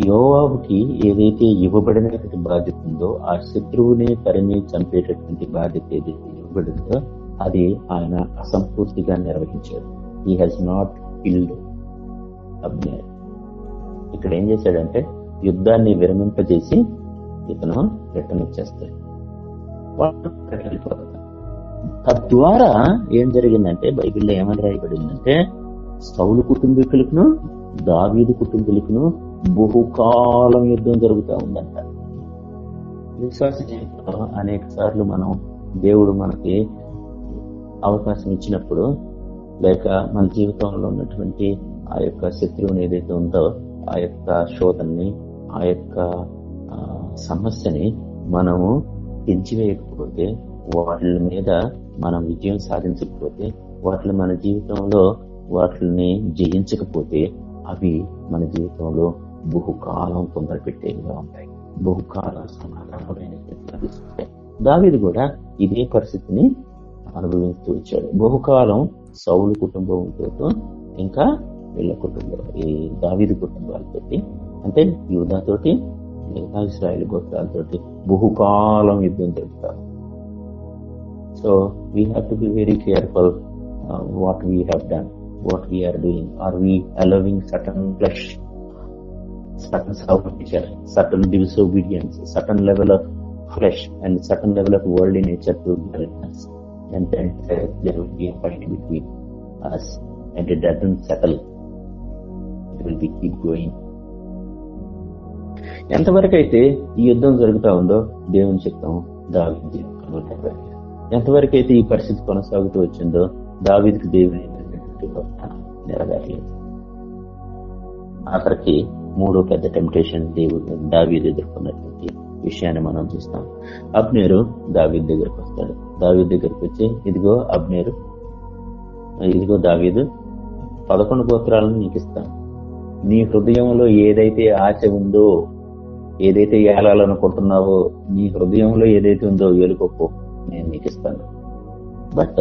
యోవాబుకి ఏదైతే ఇవ్వబడినటువంటి బాధ్యత ఉందో ఆ శత్రువుని తరిమి చంపేటటువంటి బాధ్యత ఏదైతే ఇవ్వబడిందో అది ఆయన అసంపూర్తిగా నిర్వహించాడు. He has not killed Abner ఇక్కడ ఏం చేశాడంటే యుద్ధాన్ని విరమింపజేసి ఇతను రిటర్న్ వచ్చేస్తాడు. తద్వారా ఏం జరిగిందంటే బైబిల్లో ఏమని రాయబడిందంటే సౌలు కుటుంబీకులకును దావీదు కుటుంబీకును బహుకాలం యుద్ధం జరుగుతూ ఉందంట. విశ్వాస జీవితంలో అనేక సార్లు మనం దేవుడు మనకి అవకాశం ఇచ్చినప్పుడు లేక మన జీవితంలో ఉన్నటువంటి ఆ యొక్క శత్రువుని ఏదైతే ఉందో ఆ యొక్క శోధనని ఆ యొక్క సమస్యని మనము పెంచివేయకపోతే వాటి మీద మనం విజయం సాధించకపోతే వాటిని మన జీవితంలో వాటిని జయించకపోతే అవి మన జీవితంలో బహుకాలం తొందర పెట్టేవిగా ఉంటాయి. బహుకాలం సమాధానమైన దావిది కూడా ఇదే పరిస్థితిని అనుభవిస్తూ వచ్చాడు. బహుకాలం సౌలు కుటుంబంతో ఇంకా వీళ్ళ కుటుంబం ఈ దావిది కుటుంబాలతో అంటే యూధాతోటి మిగతా ఇస్రాయల్ గోత్రాలతోటి బహుకాలం యుద్ధం జరుపుతారు so we have to be very careful what we have done what we are doing. Are we allowing certain flesh, certain nature, certain disobedience, certain level of flesh and certain level of worldly nature to guide us? And then uh, there will be a fight between us and it doesn't settle. It will be keep going. ఎంతవరకు అయితే ఈ యుద్ధం జరుగుతా ఉందో దేవుని చిత్తం దావిది ఎంతవరకు అయితే ఈ పరిస్థితి కొనసాగుతూ వచ్చిందో దావిదికి దేవుని నెరవేరలేదు. ఆఖరికి మూడో పెద్ద టెంప్టేషన్ దేవుడు దావీదు ఎదుర్కొన్నటువంటి విషయాన్ని మనం చూస్తాం. అబ్నేరు దావీద్ దగ్గరకు వస్తాడు. దావీద్ దగ్గరకు వచ్చి ఇదిగో అబ్నేరు ఇదిగో దావీదు పదకొండు గోత్రాలను నీకు ఇస్తాను. నీ హృదయంలో ఏదైతే ఆశ ఉందో ఏదైతే ఏలాలనుకుంటున్నావో నీ హృదయంలో ఏదైతే ఉందో ఏలుకొప్పు నేను నీకు ఇస్తాను. But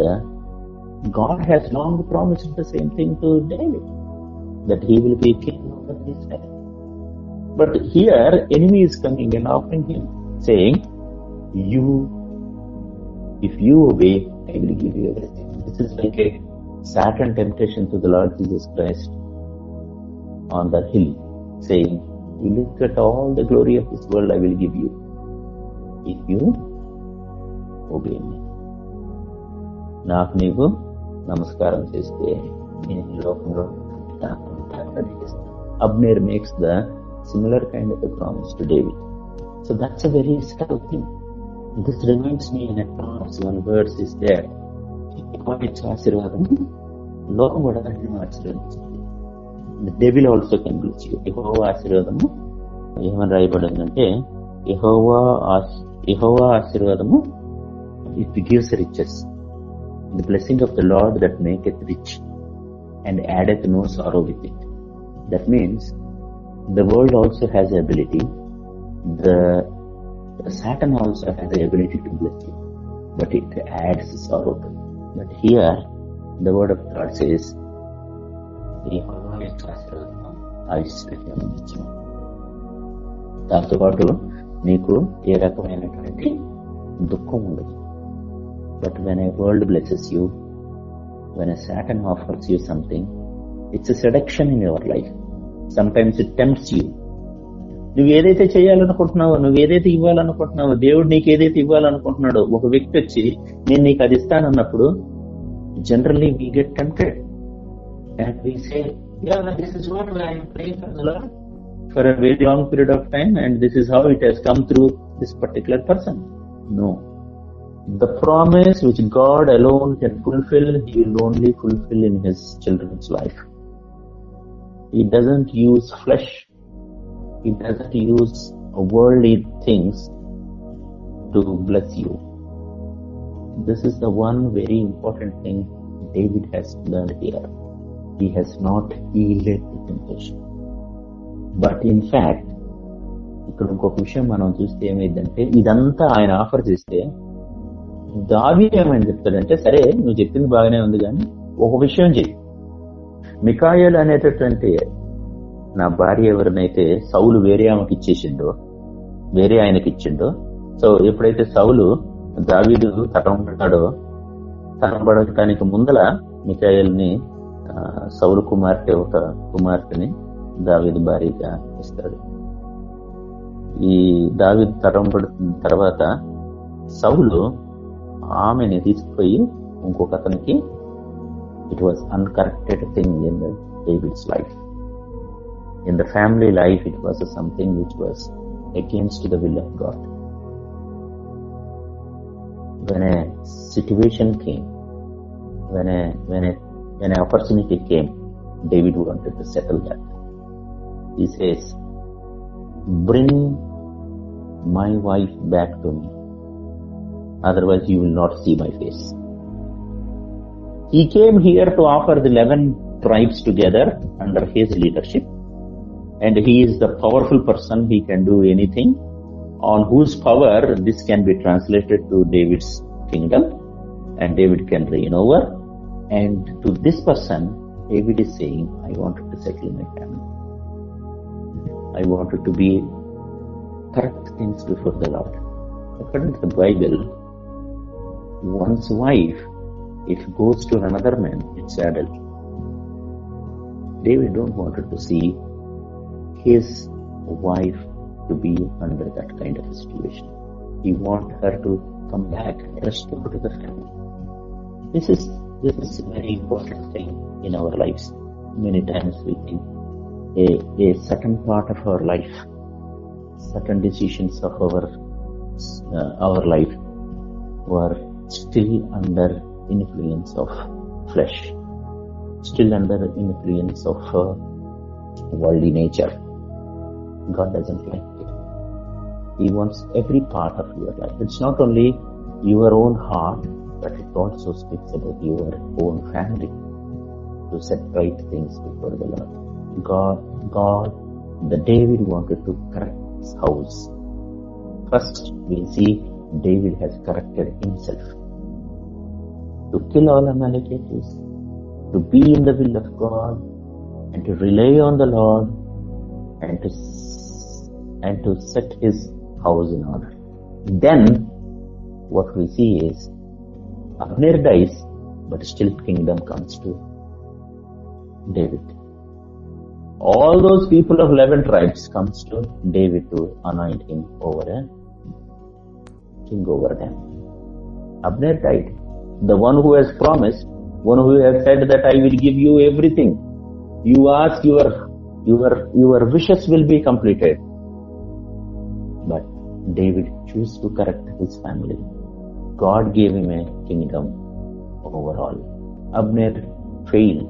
God has long promise the same thing to David that he will be but here enemy is coming and offering him saying you if you obey I will give you everything this Satan temptation to the lord Jesus Christ on the hill, saying, you look at all the glory of this world I will give you, if you obey me. నాకు నీవు నమస్కారం చేస్తే నేను లోకంలో Abner makes the similar kind of promise to David so that's a very subtle thing this reminds me in advance one words is there ఆశీర్వాదం లోకం కూడా ఆశీర్వదించింది devil also can bless you యహోవా ఆశీర్వాదము ఏమని రాయబడిందంటే యహోవా యహోవా ఆశీర్వాదము it gives riches the blessing of the Lord that maketh rich and addeth no sorrow with it. That means the world also has the ability, the, the Satan also has the ability to bless you, but it adds sorrow to you. But here, the word of God says, దాంతో నీకు ఏ రకమైనటువంటి దుఃఖం ఉండదు. But when a world blesses you when a Saturn offers you something it's seduction in your life life. Sometimes it tempts నువ్వు ఏదైతే చేయాలనుకుంటున్నావో నువ్వు ఏదైతే ఇవ్వాలనుకుంటున్నావో దేవుడు నీకు ఏదైతే ఇవ్వాలనుకుంటున్నాడో ఒక వ్యక్తి వచ్చి నేను నీకు అది ఇస్తానన్నప్పుడు generally we get tempted and we say yeah, this is what I am praying for the Lord for a very long period of time, and this is how it has come through this particular person. No. The promise which God alone can fulfill, He will only fulfill in His children's life. He doesn't use flesh, He doesn't use worldly things to bless you. This is the one very important thing David has learned here. He has not yielded to temptation. But in fact ఇక్కడ ఇంకొక విషయం మనం చూస్తే ఏమైందంటే ఇదంతా ఆయన offer చేస్తే దావి ఏమైంది చెప్తాడంటే సరే నువ్వు చెప్పింది బాగానే ఉంది కానీ ఒక విషయం చెయ్యి మికాయల్ అనేటటువంటి నా భార్య ఎవరినైతే సౌలు వేరే ఆమెకి ఇచ్చేసిండో వేరే ఆయనకి ఇచ్చిండో సో ఎప్పుడైతే సౌలు దావీదు తటంపడతాడో తటంపడటానికి ముందల మికాయల్ని సౌరు కుమార్తె ఒక కుమార్తెని దావిద్ భారీగా ఇస్తాడు. ఈ దావిద్ తరం పడుతున్న తర్వాత సౌలు ఆమెని తీసుకుపోయి ఇంకొక అతనికి it was uncorrected thing in David's life in the family life it was something which was against the will of God when a situation came when when an opportunity came, David wanted to settle that. He says, "Bring my wife back to me, otherwise you will not see my face." He came here to offer the eleven tribes together under his leadership. And he is the powerful person. He can do anything on whose power this can be translated to david's kingdom. And david can reign over and to this person david is saying i wanted to settle my family i wanted to be correct things before the lord according to the bible one's wife if goes to another man it's adultery david don't wanted to see his wife to be under that kind of a situation. He want her to come back, restore to the family. This is this is a very important thing in our lives. Many times we think a, a certain part of our life, certain decisions of our uh, our life were still under influence of flesh, still under influence of uh, worldly nature. God doesn't like it. He wants every part of your life. It's not only your own heart, but it also speaks about your own family to set right things before the Lord. God, God, the David wanted to correct his house. First, we see David has corrected himself. To kill all Amalekites, to be in the will of God, and to rely on the Lord, and to and to set his house in order. Then what we see is Abner dies, but still kingdom comes to David. All those people of 11 tribes comes to David to anoint him over a king over them. Abner died. The one who has promised, one who has said that I will give you everything. You ask your your your wishes will be completed. But David chose to correct his family. God gave him a kingdom overall. Abner failed.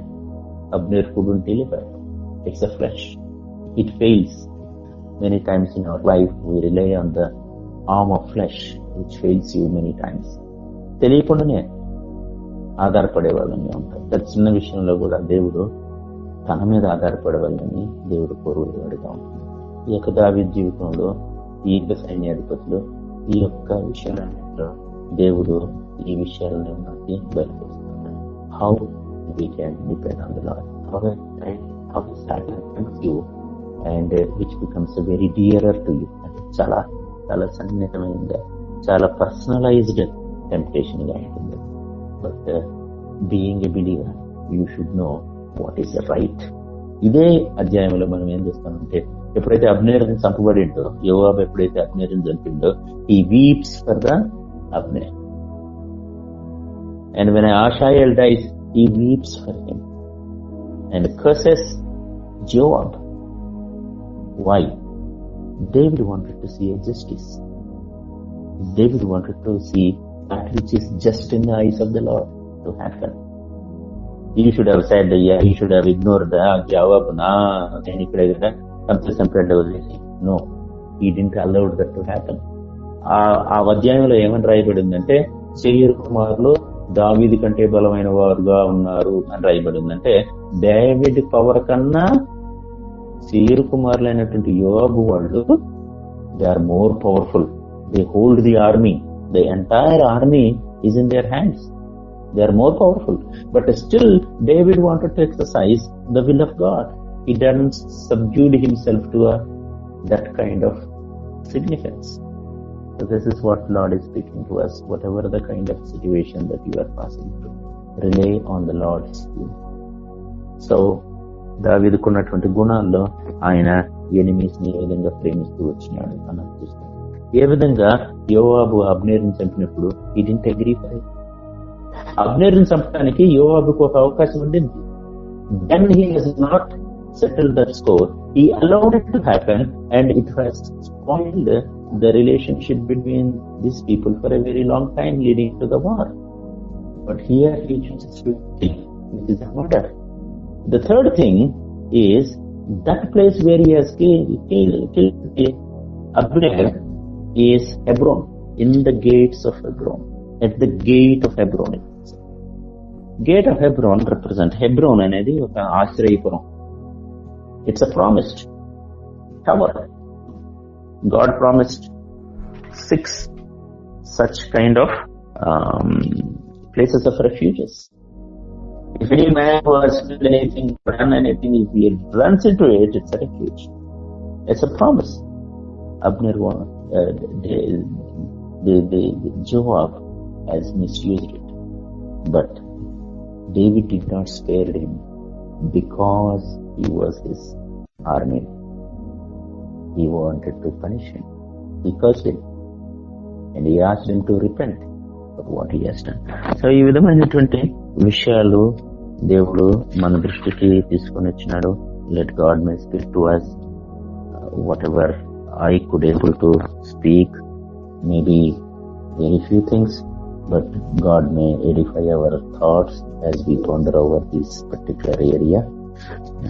Abner couldn't deliver. It's a flesh. It fails. Many times in our life we rely on the arm of flesh which fails you many times. తెలియకుండానే ఆధారపడే వాళ్ళని ఉంటాం ప్రతి చిన్న విషయంలో కూడా దేవుడు తన మీద ఆధారపడే వాళ్ళని దేవుడు కోరువాడుగా ఉంటుంది ఈ యొక్క దావి జీవితంలో ఈ యుద్ధ సైన్యాధిపతులు ఈ యొక్క విషయాలన్నింటిలో దేవుడు ఈ విషయాలను మనకి బయలుపరుస్తున్నాడు. How we can depend on the lord how how satisfies you and which becomes very dearer to you చాలా చాలా సన్నిహితమైనగా చాలా పర్సనలైజ్డ్ టెంప్టేషన్గా ఉంటుంది. But being a believer you should know what is right ఇదే అధ్యాయంలో మనం ఏం చేస్తామంటే ఎప్పుడైతే అబ్నేర్ని చంపబడిండో యోవాబ్ ఎప్పుడైతే అబ్నేర్ని చంపిండో he weeps for the of men. And when Ashael dies, he weeps for him and curses Joab. Why? David wanted to see a justice. David wanted to see that which is just in the eyes of the Lord to happen. He should have said, yeah, he should have ignored the Joab, any No, he didn't allow that to happen. ఆ అధ్యాయంలో ఏమని రాయబడిందంటే శరీర కుమారులు దావీది కంటే బలమైన వారుగా ఉన్నారు అని రాయబడిందంటే డేవిడ్ పవర్ కన్నా సీరు కుమారులైనటువంటి యోగు వాళ్ళు they are more powerful they hold the army the entire army is in their hands they are more powerful but still David wanted to exercise the will of God he doesn't subdued himself to a, that kind of significance. So this is what Lord is speaking to us. Whatever the kind of situation that you are passing through, rely on the Lord's will. So దావిదుకున్నటువంటి గుణాల్లో ఆయన ఎనిమిస్ని ఏ విధంగా ప్రేమిస్తూ వచ్చినాడు అని అనిపిస్తాడు ఏ విధంగా యోవాబు అబ్నేర్ని చంపినప్పుడు he didn't అగ్రీఫై అబ్నేర్ని చంపడానికి యోవాబుకు ఒక అవకాశం ఉండింది then he has not settle that score he allowed it to happen and it has spoiled the relationship between these people for a very long time leading to the war. But here he chooses to kill, which is a murder. The third thing is that place where he has killed, killed, killed Abner is Hebron, in the gates of Hebron, at the gate of Hebron. Gate of Hebron represent Hebron అనేది ఒక Ashrayapuram It's a promised tower. God promised six such kind of um, places of refuges. If any man who has done anything, done anything, if he runs into it, it's a refuge. It's a promise. Abner, uh, the, the, the Joab has misused it. But David did not spare him because he was his army. He wanted to punish him. He cursed him. And he asked him to repent of what he has done. So ఈ విధమైనటువంటి విషయాలు దేవుడు మన దృష్టికి తీసుకొని వచ్చినాడు let God may speak to us whatever I could able to speak maybe very but God may edify our thoughts as we ponder over this particular area.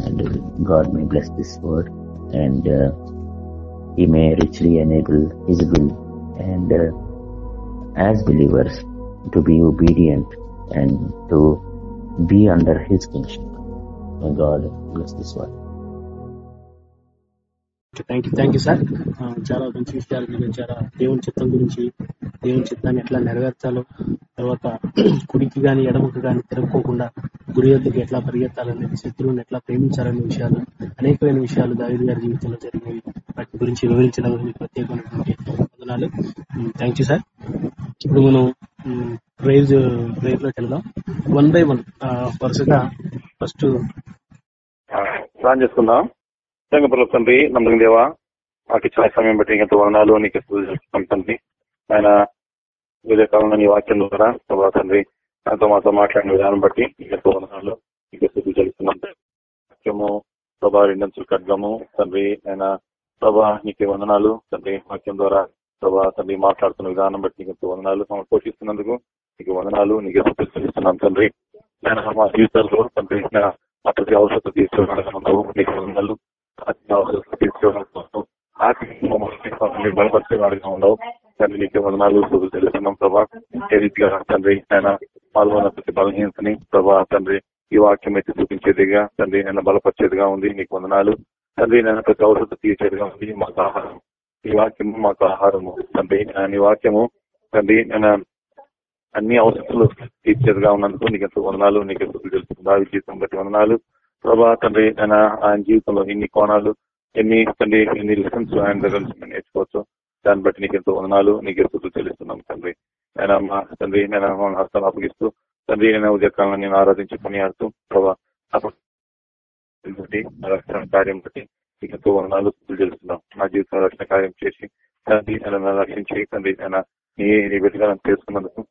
And God may bless this word and uh, He may richly enable His will and uh, as believers to be obedient and to be under His kingship. May God bless this word. Thank you thank you sir చాలా మంచి విషయాలు మీరు చాలా దేవుని చిత్తం గురించి దేవుని చిత్తాన్ని ఎట్లా నెరవేర్చాలో తర్వాత కుడికి గాని ఎడమకు గాని తిరగకోకుండా గురి ఎద్దుకు ఎట్లా పరిగెత్తాలనే శత్రువుని ఎట్లా ప్రేమించాలనే విషయాలు అనేకమైన విషయాలు దావిది గారి జీవితంలో జరిగినవి. వాటి గురించి వివరించడం మీకు ప్రత్యేకమైనటువంటి వందనాలు. థ్యాంక్ యూ సార్ ఇప్పుడు మనం ప్రైజ్ ప్రైజ్లోకి వెళ్దాం. వన్ బై వన్ వరుసగా ఫస్ట్ ప్లాన్ చేసుకుందాం. తండ్రి నమ్మకం దేవా మాకు ఇచ్చిన సమయం బట్టి ఎంతో వర్ణాలు నీకు తండ్రి. ఆయన విజయకాలంలో నీ వాక్యం ద్వారా ప్రభా తండ్రి దాంతో మాతో మాట్లాడిన విధానం బట్టి వందనాలు వర్ణాలు నీకు స్థుతి చెల్లిస్తున్నాం. వాక్యము ప్రభా రెండంచులు ఖడ్గము. తండ్రి ఆయన ప్రభా నీకు వందనాలు. తండ్రి వాక్యం ద్వారా ప్రభా తండ్రి మాట్లాడుతున్న విధానం బట్టి నీకు వందనాలు. మమ్మల్ని పోషిస్తున్నందుకు నీకు వందనాలు. నీకు చెల్లిస్తున్నాం తండ్రి. ఆయన మా జీవితాల్లో తండ్రి అతని అవసరం తీసుకోవడానికి నీకు వందనాలు. తీసుకోవడం బలపరిచేవాడిగా ఉండవు. తండ్రి నీకు వందనాలు తెలుస్తున్నాం ప్రభా ఏ రీతిగా తండ్రి ఆయన పాల్గొన్న ప్రతి బలహీనతని ప్రభా తండ్రి ఈ వాక్యం అయితే చూపించేదిగా తండ్రి నన్ను బలపరిచేదిగా ఉంది నీకు వందనాలు. తండ్రి నన్ను ప్రతి అవసరం తీర్చేదిగా ఉంది మాకు ఆహారం. ఈ వాక్యము మాకు ఆహారము. తండ్రి నీ వాక్యము తండ్రి నేను అన్ని అవసరాలు తీర్చేదిగా ఉన్నందుకు నీకు ఎంతో వందనాలు నీకు ఎంతో తెలుస్తుంది జీవితం బట్టి వందనాలు. ప్రభా తండ్రి ఆయన ఆయన జీవితంలో ఎన్ని కోణాలు ఎన్ని తండ్రి ఎన్ని లెసన్స్ ఆయన దగ్గర నుంచి నేర్చుకోవచ్చు. దాన్ని బట్టి నీకు ఎంతో వందనాలు నీకు ఎంతో చెల్లిస్తున్నాం తండ్రి. నేను మా తండ్రి నేను హస్తాలు అప్పగిస్తూ తండ్రి నేను ఉదయకాలను నేను ఆరాధించి పని ఆడుతూ రక్షణ కార్యం బట్టి నీకు ఎంతో వందనాలు చెల్లిస్తున్నాం నా జీవితంలో రక్షణ కార్యం చేసి తండ్రి నన్ను రక్షించి తండ్రి నేను నీ నీ బిడ్డగా చేసుకున్నందుకు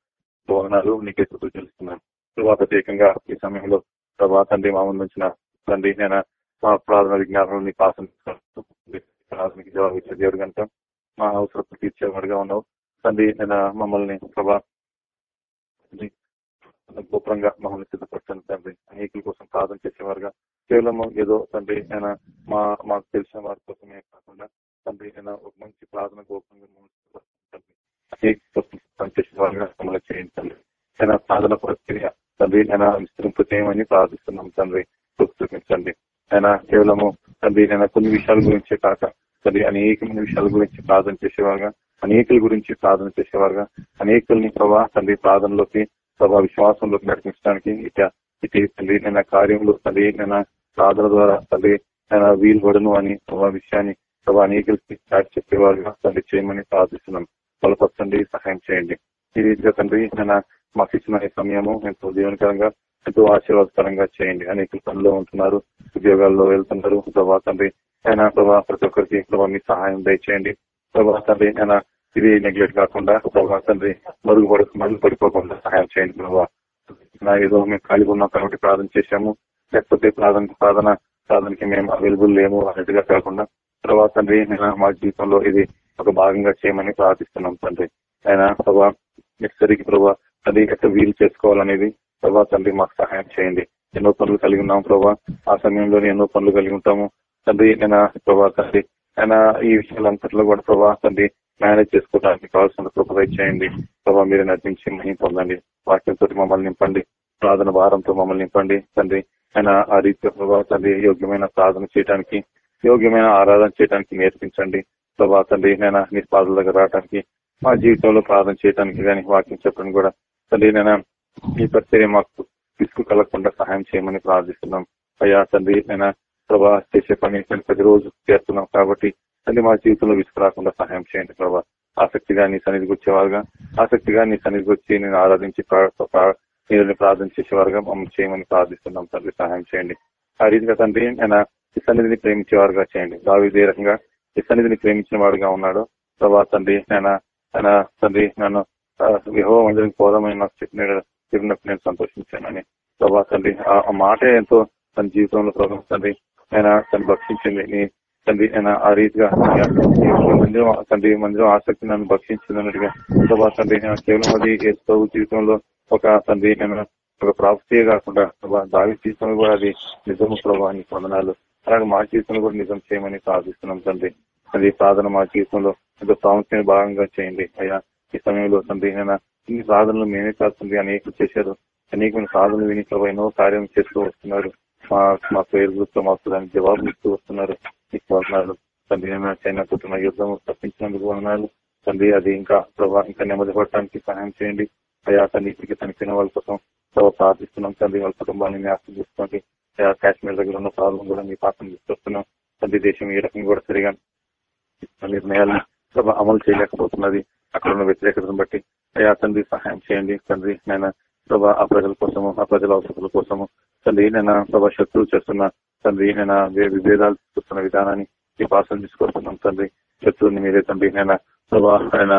వందనాలు నీకే స్థుతులు చెల్లిస్తున్నాను. ప్రభా ప్రత్యేకంగా ఈ సమయంలో ప్రభా తండ్రి మా ముందు ఉంచిన తండ్రి నేను మా ప్రార్థన విజ్ఞాపనం నీకు పాసం ప్రార్థనకి జవాబు ఇచ్చే దేవుడు కనుక మా అవసరం తీర్చేవాడుగా ఉన్నావు. తండ్రి నేను మమ్మల్ని ప్రభా గోపురంగా మమ్మల్ని సిద్ధపరచండి తండ్రి. అనేకుల కోసం ప్రార్థన చేసేవారుగా. కేవలం ఏదో తండ్రి నేను మా మాకు తెలిసిన వారి కోసమే కాకుండా తండ్రి నేను ఒక మంచి ప్రార్థన గోపురంగా మమ్మల్ని సిద్ధపరచండి పనిచేసేవారుగా మమ్మల్ని చేయించండి నేను సాధన ప్రక్రియ తండ్రి నేను విస్తరింపు చేయమని ప్రార్థిస్తున్నాం తండ్రి. చూపించండి. ఆయన కేవలము తండ్రి నేను కొన్ని విషయాల గురించే కాక తండ్రి అనేకమైన విషయాల గురించి ప్రార్థన చేసేవారుగా అనేకుల గురించి ప్రార్థన చేసేవారుగా అనేకుల్ని ప్రభా తండ్రి ప్రార్థనలోకి ప్రభా విశ్వాసంలోకి నడిపించడానికి ఇట ఇటు తండ్రి నేను కార్యంలో తండ్రి నేను ప్రార్థన ద్వారా తండ్రి నేను వీలు పడను అని ప్రభా విషయాన్ని ప్రభా అనేకులకి చాటి చెప్పేవారుగా తండ్రి చేయమని ప్రార్థిస్తున్నాం. బలపరచండి సహాయం చేయండి. ఈ రీతిగా తండ్రి నేను మాకు ఇచ్చిన సమయము ఎంతో జీవనకరంగా ఎంతో ఆశీర్వాదకరంగా చేయండి. అనేక పనుల్లో ఉంటున్నారు ఉద్యోగాల్లో వెళ్తున్నారు. ప్రభా తండ్రి ఆయన ప్రభా ప్రతి ఒక్కరికి ప్రభావ మీ సహాయం దయచేయండి. ప్రభావ తండ్రి అయినా ఇది నెగ్లెక్ట్ కాకుండా ప్రభావ తండ్రి మరుగుపడి మరుగు పడిపోకుండా సహాయం చేయండి ప్రభావ ఏదో మేము ఖాళీగా ఉన్నాం కాబట్టి ప్రార్థన చేశాము. లేకపోతే ప్రార్థన ప్రార్థన ప్రార్థనకి మేము అవైలబుల్ లేము అన్నట్టుగా కాకుండా ప్రభా తండ్రి నేను మా జీవితంలో ఇది ఒక భాగంగా చేయమని ప్రార్థిస్తున్నాం తండ్రి. ఆయన ప్రభా నెక్సరికి ప్రభా అది ఎట్లా వీలు చేసుకోవాలనేది ప్రభా తండ్రి మాకు సహాయం చేయండి. ఎన్నో పనులు కలిగి ఉన్నాం ప్రభా. ఆ సమయంలో ఎన్నో పనులు కలిగి ఉంటాము. తండ్రి నేను ప్రభా తండ్రి. ఆయన ఈ విషయాలంతట్లో కూడా ప్రభా తండ్రి మేనేజ్ చేసుకోవడానికి కావాల్సిన కృప చేయండి ప్రభా మీరు నటించి మహిం పొందండి. వాక్యంతో మమ్మల్ని నింపండి. ప్రార్థన భారంతో మమ్మల్ని నింపండి తండ్రి. ఆయన ఆ రీతిలో ప్రభా తండ్రి యోగ్యమైన ప్రార్థన చేయడానికి యోగ్యమైన ఆరాధన చేయడానికి నేర్పించండి. ప్రభా తండ్రి నేను నీ పాదల దగ్గర రావడానికి మా జీవితంలో ప్రార్థన చేయడానికి కానీ వాక్యం చెప్పడం కూడా. తండ్రి నేను ఈ పరిచర్య మాకు తీసుకు కలగకుండా సహాయం చేయమని ప్రార్థిస్తున్నాం. అయ్యా తండ్రి నేను ప్రభా చేసే పని ప్రతిరోజు చేస్తున్నాం కాబట్టి తండ్రి మా జీవితంలో విసుకురాకుండా సహాయం చేయండి ప్రభా. ఆసక్తిగా నీ సన్నిధికి వచ్చేవారుగా. ఆసక్తిగా నీ సన్నిధికి వచ్చి నేను ఆరాధించి మీరు ప్రార్థన చేసేవారుగా. మమ్మల్ని చేయమని ప్రార్థిస్తున్నాం తండ్రి సహాయం చేయండి. ఆ రీతిగా తండ్రి నేను ఈ సన్నిధిని ప్రేమించేవారుగా చేయండి. దావి రకంగా ఈ సన్నిధిని ప్రేమించిన వాడుగా ఉన్నాడు ప్రభా తండ్రి నేను ఆయన తండ్రి నన్ను విహో మందిరం పోదామని నాకు చెప్పిన చెప్పినప్పుడు నేను సంతోషించానని. ప్రభా తండ్రి ఆ మాట ఎంతో తన జీవితంలో ప్రభావం తండ్రి ఆయన తను భక్షించింది నీ తండ్రి ఆయన ఆ రీతిగా మందిరం తండ్రి మందిరం ఆసక్తి నన్ను భక్షించింది అన్నట్టుగా ప్రభా తండ్రి కేవలం అది ప్రభు జీవితంలో ఒక తండ్రి నేను ఒక ప్రాప్తియే కాకుండా ప్రభా దావి జీవితంలో కూడా అది నిజము ప్రభా నీ పొందనాలు అలాగే మా జీవితంలో కూడా నిజం చేయమని ప్రార్థిస్తున్నాం తండ్రి. అది సాధన మా జీవితంలో ఎంతో ప్రాముఖ్యమైన భాగంగా చేయండి. అయ్యా ఈ సమయంలో తండ్రి నేను ఇన్ని సాధనలు మేమే కాస్తుంది అనేక చేశారు. అనేకమైన సాధనలు విని ప్రభావ ఎన్నో కార్యం చేస్తూ వస్తున్నారు. మా మా పేరు గుర్తు మాకు దానికి జవాబు ఇస్తూ వస్తున్నారు. మీకు వందనాలు. తండ్రి చైనా కుటుంబ యుద్ధం తప్పించినందుకు వందనాలు. తండ్రి అది ఇంకా ప్రభావ ఇంకా నెమ్మది పడటానికి సహాయం చేయండి. అయ్యా తండ్రి ఇప్పటికి చనిపోయిన వాళ్ళ కోసం ప్రభావ ప్రార్థిస్తున్నాం. తండ్రి వాళ్ళ కుటుంబాన్ని న్యాసం చేసుకోండి అయ్యా కాశ్మీర్ దగ్గర ఉన్న ప్రాబ్లం కూడా మీ పాపం తీసుకొస్తున్నాం. తండ్రి దేశం ఈ రకంగా కూడా సరిగా నిర్ణయాలను ప్రభావ అమలు చేయలేకపోతున్నది. అక్కడ ఉన్న వ్యతిరేకతను బట్టి అయ్యా తండ్రి సహాయం చేయండి. తండ్రి నేను ప్రభా ఆ ప్రజల కోసము ఆ ప్రజల అవసరాల కోసము తండ్రి ఏనైనా ప్రభా శత్రువు చేస్తున్న తండ్రి ఏనైనా విభేదాలు చూస్తున్న విధానాన్ని మీ పాసం తీసుకొస్తున్నాం తండ్రి శత్రువుని మీరే తండ్రి నేను ప్రభా ఆయన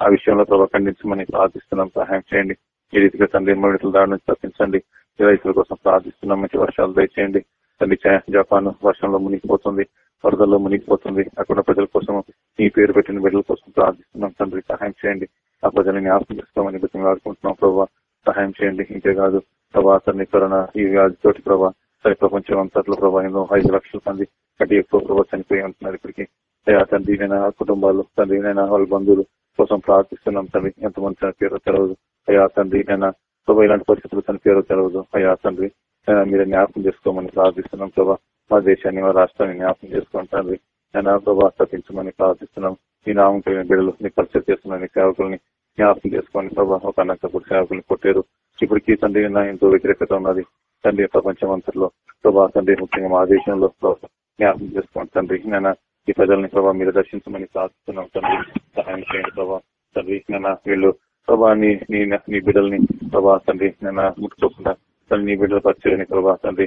ఆ విషయంలో ప్రభా ఖండించమని ప్రార్థిస్తున్నాం. సహాయం చేయండి. ఈ రీతిగా తండ్రి మడితల దాడి నుంచి తప్పించండి. రైతుల కోసం ప్రార్థిస్తున్నాం. మంచి వర్షాలు దయచేయండి. తండ్రి జపాన్ వర్షంలో మునిగిపోతుంది. వరదల్లో మునిగిపోతుంది. అక్కడ ప్రజల కోసం ఈ పేరు పెట్టిన బిడ్డల కోసం ప్రార్థిస్తున్నాం. తండ్రి సహాయం చేయండి. ఆ ప్రజల్ని జ్ఞాపకం చేసుకోమని బట్టి ఆడుకుంటున్నాం ప్రభావ సహాయం చేయండి. ఇంకే కాదు ప్రభా అతన్ని కరోనా ఈ వ్యాధితోటి ప్రభా సరే ప్రపంచం అంతట్లో ప్రభా ఎన్నో ఐదు లక్షల మంది కంటే ఎక్కువ ప్రభావ చనిపోయి ఉంటున్నారు ఇప్పటికి. తండ్రి నేను కుటుంబాలు తండ్రినైనా వాళ్ళ బంధువులు కోసం ప్రార్థిస్తున్నాం తండ్రి. ఎంతమంది చనిపోయారో తెలవదు. అయ్యా తండ్రి నేను ప్రభా ఇలాంటి పరిస్థితులు చనిపోయారో తెలవదు. అయ్యా తండ్రి మీరు జ్ఞాపకం చేసుకోమని ప్రార్థిస్తున్నాం ప్రభా. మా దేశాన్ని మా రాష్ట్రాన్ని జ్ఞాపకం చేసుకుంటారు నేను ప్రభా తప్పించమని ప్రార్థిస్తున్నాం. ఈ నామం కలిగిన బిడ్డలు నీ పరిచయం చేస్తున్న సేవకుల్ని జ్ఞాపకం చేసుకోండి ప్రభా ఒక అన్నకప్పుడు సేవకుల్ని కొట్టారు. ఇప్పటికీ తండ్రి ఎంతో వ్యతిరేకత ఉన్నది. తండ్రి ప్రపంచం అంతట్లో ప్రభా తండ్రి ముఖ్యంగా మా దేశంలో జ్ఞాపకం చేసుకోండి తండ్రి నేను ఈ ప్రజల్ని ప్రభావ మీరు దర్శించమని ప్రార్థిస్తున్నాం తండ్రి. సహాయం చేయండి ప్రభా తండ్రి నేను వీళ్ళు ప్రభా నీ నీ బిడ్డల్ని ప్రభా తండ్రి నేను ముట్టుకోకుండా తండ్రి నీ బిడ్డలు పరిచయని ప్రభా తండ్రి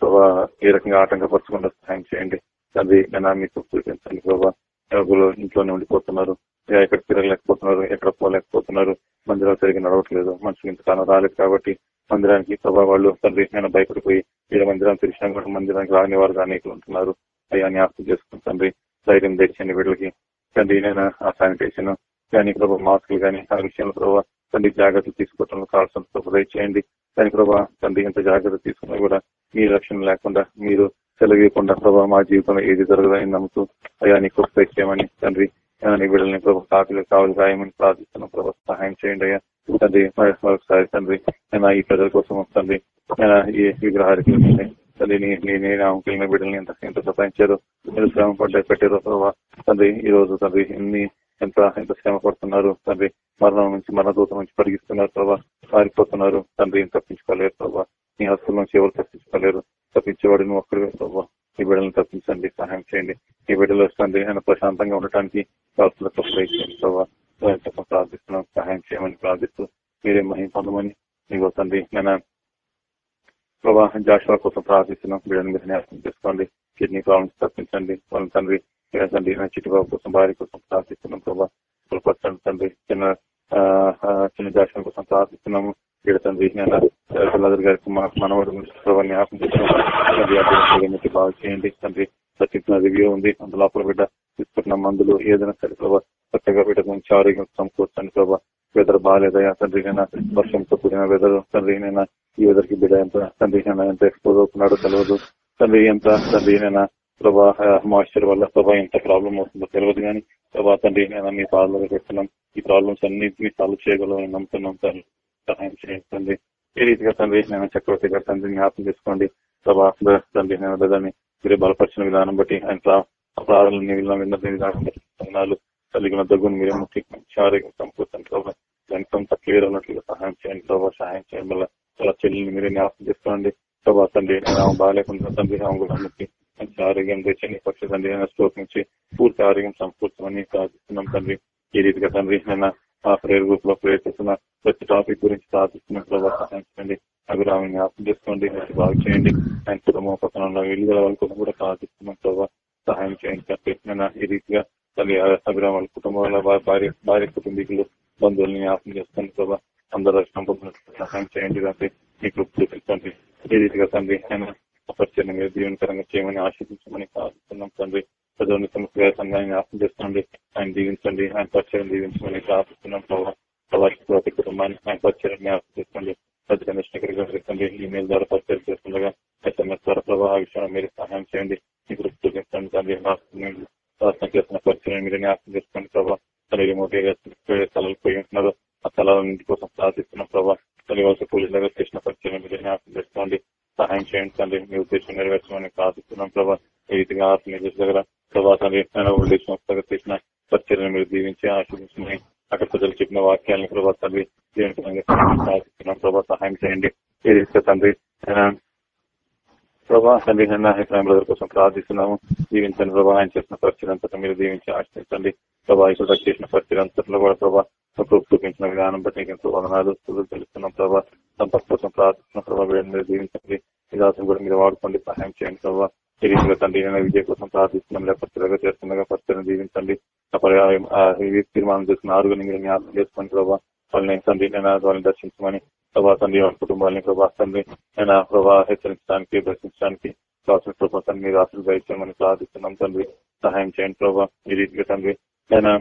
ప్రభా ఏ రకంగా ఆటంకపరచకుండా సహాయం చేయండి. తండ్రి నేను మీకు చూపించండి ప్రభా యోగులు ఇంట్లోనే ఉండిపోతున్నారు. ఎక్కడ తిరగలేకపోతున్నారు ఎక్కడ పోలేకపోతున్నారు మందిరాలు సరిగ్గా నడవట్లేదు మనుషులు ఇంతకాలం రాలేదు కాబట్టి మందిరానికి ప్రభా వాళ్ళు తండ్రి నేను భయపడిపోయి వీళ్ళ మందిరాన్ని తెలిసినా కూడా మందిరానికి రాని వారు అనేకులు ఉంటున్నారు. అయ్యా జ్ఞాపకం చేసుకుని తండ్రి ధైర్యం తెచ్చండి వీళ్ళకి తండ్రి నేను ఆ శానిటేషన్ కానీ ప్రభావ మాస్కులు కానీ ఆ విషయంలో ప్రభావ తండ్రి జాగ్రత్తలు తీసుకోవటం కావాల్సిన చేయండి దాని ప్రభావ తండ్రి ఎంత జాగ్రత్త తీసుకున్నా కూడా మీ రక్షణ లేకుండా మీరు సెలవేయకుండా ప్రభావ మా జీవితంలో ఏది జరగదని నమ్ముతూ అయ్యా నీకు చేయమని తండ్రి నీ బిడ్డల్ని ప్రభు కాకులు కావాలి రాయమని ప్రార్థిస్తున్న ప్రభు సహాయం చేయండి అయ్యా. తండ్రి మరొకసారి తండ్రి ఆయన ఈ ప్రజల కోసం తండ్రి ఈ విగ్రహానికి తండ్రి నీ నీ బిడ్డల్ని ఎంత ఎంత సతాయించారో ఎంత శ్రమ పడ్డా పెట్టారో ప్రభావ తండ్రి ఈ రోజు తండ్రి ఎన్ని ఎంత ఎంత శ్రమ పడుతున్నారు తండ్రి మరణం నుంచి మరణ దూతం నుంచి పరిగిస్తున్నారు ప్రభావ పారిపోతున్నారు తండ్రి తప్పించుకోలేరు ప్రభావ నీ హస్తుల నుంచి ఎవరు తప్పించుకోలేరు. తప్పించేవాడు నువ్వు ఒక్కడివే ప్రభావ ఈ బిడ్డలను తప్పించండి సహాయం చేయండి ఈ బిడ్డలు వస్తుంది ఆయన ప్రశాంతంగా ఉండటానికి కావాల్సిన తప్పు ప్రభావ ప్రార్థిస్తున్నాం సహాయం చేయమని ప్రార్థిస్తూ మీరే మహిం పొందమని నీకు తండ్రి నేను ప్రభా జాషువా కోసం ప్రార్థిస్తున్నాం బిడ్డను మీద జ్ఞాపకం చేసుకోండి కిడ్నీ ప్రాబ్లమ్స్ తప్పించండి వాళ్ళ తండ్రి ఇలా తండ్రి నా చిట్టుబాబు కోసం భార్య కోసం ప్రార్థిస్తున్నాం ప్రభా బలపరచండి తండ్రి చిన్న ఆ, ఆ, చిన్న జాషువా కోసం ప్రార్థిస్తున్నాము ఇక్కడ తండ్రి నేను గారికి మా మనవడు ప్రభావ జ్ఞాపకం చేసిన బాగా చేయండి. తండ్రి సచిత్న రివ్యూ ఉంది. అంత లోపల బిడ్డ తీసుకున్న మందులు ఏదైనా సరే ప్రభావ కొత్తగా బిడ్డ మంచి ఆరోగ్యం సమకూర్చండి ప్రభావ వెదర్ బాగాలేదయా తండ్రి నేను వర్షంతో కూడిన వెదర్ తండ్రి నేను ఈ వెదర్కి బిడ్డ ఎంత తండ్రి నేను ఎంత ఎక్స్పోజ్ అవుతున్నాడో తెలియదు తండ్రి ఎంత తండ్రి నేను ప్రభా మాయిశ్చర్ వల్ల ప్రభా ఎంత ప్రాబ్లం అవుతుందో తెలియదు కానీ ప్రభా తండ్రి నేను మీ పాలలో పెడుతున్నాం. ఈ ప్రాబ్లమ్స్ అన్నింటినీ సాల్వ్ చేయగలం నమ్ముతున్నాం తండ్రి. సహాయం చేయండి. ఏ రీతిగా తండ్రి నేను చక్రవర్తి గారి తండ్రిని జ్ఞాపం చేసుకోండి. ప్రభా తండ్రి నేను దాన్ని మీరే బలపరిచిన విధానం బట్టి ఆయన అపరాధాలను విన్నది విన్న విధానం బట్టి వందనాలు. కలిగిన దగ్గును మీరే ముఖ్య ఆరోగ్యం సమకూర్చండి ప్రభావ దానికి తక్కువ ఉన్నట్లుగా సహాయం చేయండి ప్రభావ సహాయం చేయండి వల్ల చాలా చెల్లిని మీరే జ్ఞాపకం చేసుకోండి. ప్రభా తండ్రి ఆమె బాగాలేకుండా తండ్రి ఆమె కూడా ముక్కి మంచి ఆరోగ్యం తెచ్చండి. పక్ష తండ్రి అయినా స్ట్రోక్ నుంచి పూర్తి ఆరోగ్యం సంపూర్తమని ప్రార్థిస్తున్నాం తండ్రి. ఈ రీతిగా తండ్రి నేను ఆ ప్రేయర్ గ్రూప్లో ప్రేయర్ చేస్తున్న ప్రతి టాపిక్ గురించి ప్రార్థిస్తున్న ప్రభావ సహాయం చేయండి అభిరామిని జ్ఞాపకం చేసుకోండి మంచి బాగు చేయండి. ఆయన కుటుంబం పక్కన ఉన్న వీళ్ళు వాళ్ళ కోసం కూడా ప్రార్థిస్తున్నాం ప్రభావ సహాయం చేయండి. చెప్పేసిన ఈ రీతిగా తల్లి అభిరామ్ వాళ్ళ కుటుంబం భార్య భార్య కుటుంబీకులు బంధువుల్ని జ్ఞాపకం చేస్తాను ప్రభావ అందరూ రక్షణ పొందినట్లు సహాయం చేయండి తండ్రి. గ్రూప్ చూపించండి. ఈ రీతిగా తండ్రి ఆయన పరిచయం మీరు దీవెనకరంగా చేయమని ఆశీర్దించమని ప్రార్థిస్తున్నాం తండ్రి. ప్రజల సమస్య సంఘాన్ని జ్ఞాపకం ఆయన దీవించండి ఆయన పరిచయం దీవించమని ప్రార్థిస్తున్నాం ప్రభావ ప్రతి కుటుంబాన్ని ఆయన పరిచయం జ్ఞాపకం చేస్తుండీ ప్రతి కమిషనర్ గారు ఈమెయిల్ ద్వారా పరిచయం చేస్తుండగా ఎస్ఎంఎస్ ద్వారా ప్రభావ ఆ విషయంలో మీరు సహాయం చేయండి. మీకు చూపించండి తండ్రి ప్రార్థన చేస్తున్న పరిచయం మీరు జ్ఞాపకం చేసుకోండి ప్రభావ తల్లి రిమోట్ స్థలాలు పోయి ఉంటున్నారు. ఆ స్థలాలన్నింటి కోసం ప్రార్థిస్తున్నాం ప్రభావ తల్లి వలస పోలీసుల దగ్గర చేసిన పరిచయం మీరు జ్ఞాపకం చేసుకోండి సహాయం చేయండి తండ్రి. మీ ఉద్దేశం నెరవేర్చమని ప్రార్థిస్తున్నాం ప్రభావ ఈ రీతిగా ఆత్మీయ దగ్గర ప్రభాతాన్ని తండ్రి ఓల్డేజ్ చేసిన పరిచయం మీరు దీవించి ఆశీర్వించమని అక్కడ ప్రజలు చెప్పిన వాక్యాలను ప్రభావ తండ్రి దీవెనకరంగా ప్రార్థిస్తున్నాం సహాయం చేయండి. ఏ రీతిగా తండ్రి ఆయన ప్రభా తండ్రి నిన్న బ్రదర్ కోసం ప్రార్థిస్తున్నాము. దీవించండి ప్రభా ఆయన చేసిన పరిస్థితి అంతటా మీరు దీవించి ఆశ్రయించండి ప్రభా ఇక్కడ చేసిన పరిస్థితి అంతట్లో కూడా ప్రభా చూపించిన విధానం బట్టి ఎంతో వదనాలు తెలుస్తున్నాం ప్రభా. సంపత్ కోసం ప్రార్థిస్తున్న ప్రభావం వీళ్ళని మీరు దీవించండి. విధాసం కూడా మీరు వాడుకోండి సహాయం చేయండి ప్రభావ ఈ రీతిగా తండ్రి నేను విజయ కోసం ప్రార్థిస్తున్నాం. లేకపోతే చేస్తుండగా పరిస్థితిని జీవించండి. తీర్మానం చేస్తున్న ఆరుగురిని మీరు జ్ఞాపకం చేసుకోండి ప్రభావ వాళ్ళని తండ్రి నేను వాళ్ళని దర్శించమని ప్రభా తండ్రి వాళ్ళ కుటుంబాలని ప్రభా తండ్రి నేను ప్రభా హెచ్చరించడానికి దర్శించడానికి కావాల్సిన ప్రభుత్వాన్ని మీరు ఆశలు దయచేయమని ప్రార్థిస్తున్నాం. తండ్రి సహాయం చేయండి ప్రభా. ఈ రీతిగా తండ్రి నేను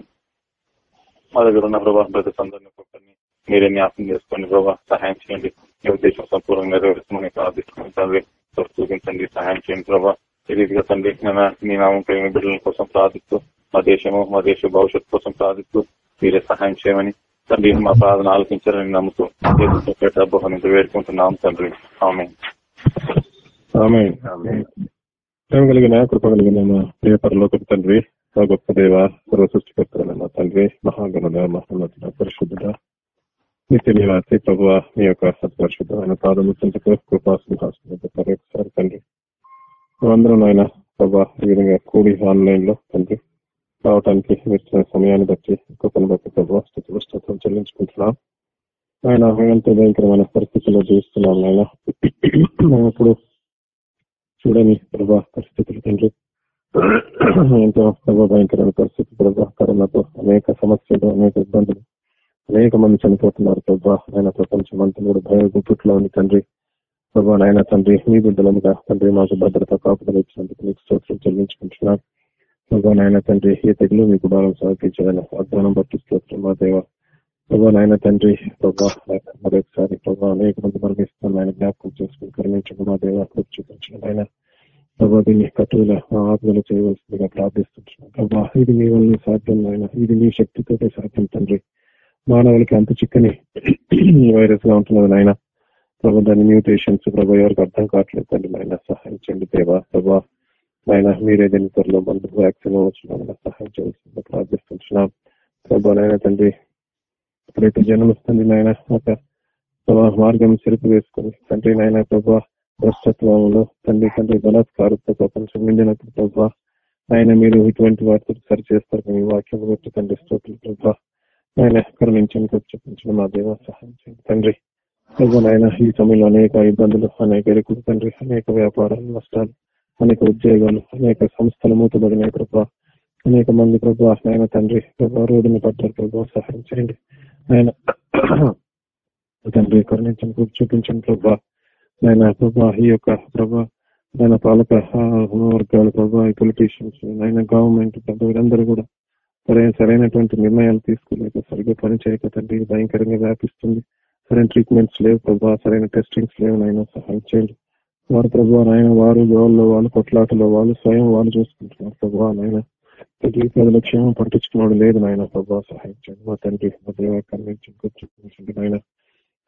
మా దగ్గర ఉన్న ప్రభా ప్రతి సందర్ని మీరే జ్ఞాపకం చేసుకోండి ప్రభా. సహాయం చేయండి. మీ ఉద్దేశం సంపూర్ణంగా నెరవేర్చమని ప్రార్థిస్తున్నాం. తండ్రి చూపించండి. సహాయం చేయండి ప్రభా. ఈ రీతిగా తండ్రి మీ నామం ప్రేమ బిడ్డల కోసం ప్రార్థిస్తూ మా దేశము మా దేశ భవిష్యత్తు కోసం ప్రార్థిస్తూ మీరే సహాయం చేయమని తండ్రి మా ప్రార్థన ఆలోచించాలని నమ్ముతూ అబ్బోహం వేడుకుంటున్నాం తండ్రి. ఆమె ఆమె ప్రేమ కలిగిన కృప కలిగిన మా ప్రియ పరలోక తండ్రి మా గొప్ప దేవ సర్వ సృష్టికర్తల మా తండ్రి మహాగణుడ మహోన్నతుడ పరిశుద్ధుడ నిత్య నివాసి ప్రభు మీ యొక్క సత్పరిశుద్ధమైన పాదములకు కృపా సింహాసనం ఒకసారి తండ్రి. వందరం ఆయన ప్రభా ఈ విధంగా కూడి ఆన్లైన్లో తండ్రి రావడానికి వచ్చిన సమయాన్ని బట్టి కృపను బట్టి ప్రభావ స్థితి స్తోత్రం చెల్లించుకుంటున్నాం. ఆయన ఎంతో భయంకరమైన పరిస్థితుల్లో జీవిస్తున్నాం ఆయన ఇప్పుడు చూడని ప్రభా పరిస్థితులు తండ్రి. ఎంతో ప్రభా భయంకరమైన పరిస్థితి ప్రభా కరోనాతో అనేక సమస్యలు అనేక ఇబ్బందులు అనేక మంది చనిపోతున్నారు ప్రభా. ఆయన ప్రపంచం అంతా కూడా భయ గుప్పట్లో ఉంది తండ్రి. ప్రభా నాయన తండ్రి మీ బిడ్డలముగా తండ్రి మాకు భద్రత కాపుదల ఇచ్చినందుకు మీకు స్తోత్రం చెల్లించుకుంటున్నాను ప్రభా నాయన తండ్రి ఏ తెగులు మీకు బాలం సమర్పించదని వాగ్దానం బట్టి స్తోత్రం మా దేవ. ప్రభా నాయన తండ్రి ప్రభా మరొకసారి ప్రభా అనేక మంది మరణిస్తాను ఆయన జ్ఞాపకం చేసుకుని కరుణించడం మా దేవ కృప చూపించడం ఆయన ప్రభా దీన్ని కట్టుదల ఆత్మలు చేయవలసిందిగా ప్రార్థిస్తున్నాం ప్రభా ఇది మీ వల్ల సాధ్యం నాయన ఇది మీ శక్తితోటే సాధ్యం తండ్రి. మానవులకి అంత చిక్కని వైరస్గా ఉంటున్నది నాయన. ప్రభా దాని మ్యూటేషన్స్ ప్రభు ఎవరికి అర్థం కావట్లేదు తండ్రి నాయన సహాయం చేయండి దేవా. ప్రభా నాయన మీరే దీని త్వరలో మనకు వ్యాక్సిన్ వచ్చిన సహాయం చేయాల్సిందిగా ప్రార్థిస్తున్నాం ప్రభా నాయన తండ్రి ఎప్పుడైతే జనం వస్తుంది నాయన ఒక మార్గం చెరుపు వేసుకుని తండ్రి నాయన ప్రభా భ్రష్టత్వంలో తండ్రి తండ్రి బలాత్కారంతో ప్రపంచం నిండినప్పుడు ప్రభా ఆయన మీరు ఇటువంటి వాటితో సరి చేస్తారు మీ వాక్యం పెట్టి తండ్రి స్తోత్రులు ప్రభా ఆయన కరుణించని చూపించిన మా దేవ సహాయం చేయండి. తండ్రి ప్రభా ఈ సమయంలో అనేక ఇబ్బందులు అనేక ఇరుకులు తండ్రి అనేక వ్యాపారాలు నష్టాలు అనేక ఉద్యోగాలు అనేక సంస్థలు మూతబడిన ప్రభా. అనేక మంది ప్రభా ఆయన తండ్రి ప్రభా రోడ్డుని పట్టారు ప్రభా సహాయం చేయండి. ఆయన తండ్రి కరుణించని చూపించండి ప్రభా. ఆయన ప్రభా ఈ యొక్క ప్రభా ఆయన పాలక వర్గాలు ప్రభా ఈ పొలిటీషియన్స్ ఆయన గవర్నమెంట్ పెద్ద వీరందరూ కూడా సరైన సరైనటువంటి నిర్ణయాలు తీసుకోలేక సరిగ్గా పని చేయక తండ్రి భయంకరంగా వ్యాపిస్తుంది. సరైన ట్రీట్మెంట్స్ లేవు ప్రభా. సరైన టెస్టింగ్స్ లేవు నాయన. సహాయం చేయండి. వారు ప్రభా నాయన వారు గోల్లో వాళ్ళు కొట్లాటలో వాళ్ళు స్వయం వాళ్ళు చూసుకుంటున్నారు ప్రభా నాయన. ప్రతి ప్రజల క్షేమం పట్టించుకున్నాడు లేదు నాయన ప్రభా. సహాయం చేయండి. మా తండ్రి మా దేవ నాయన.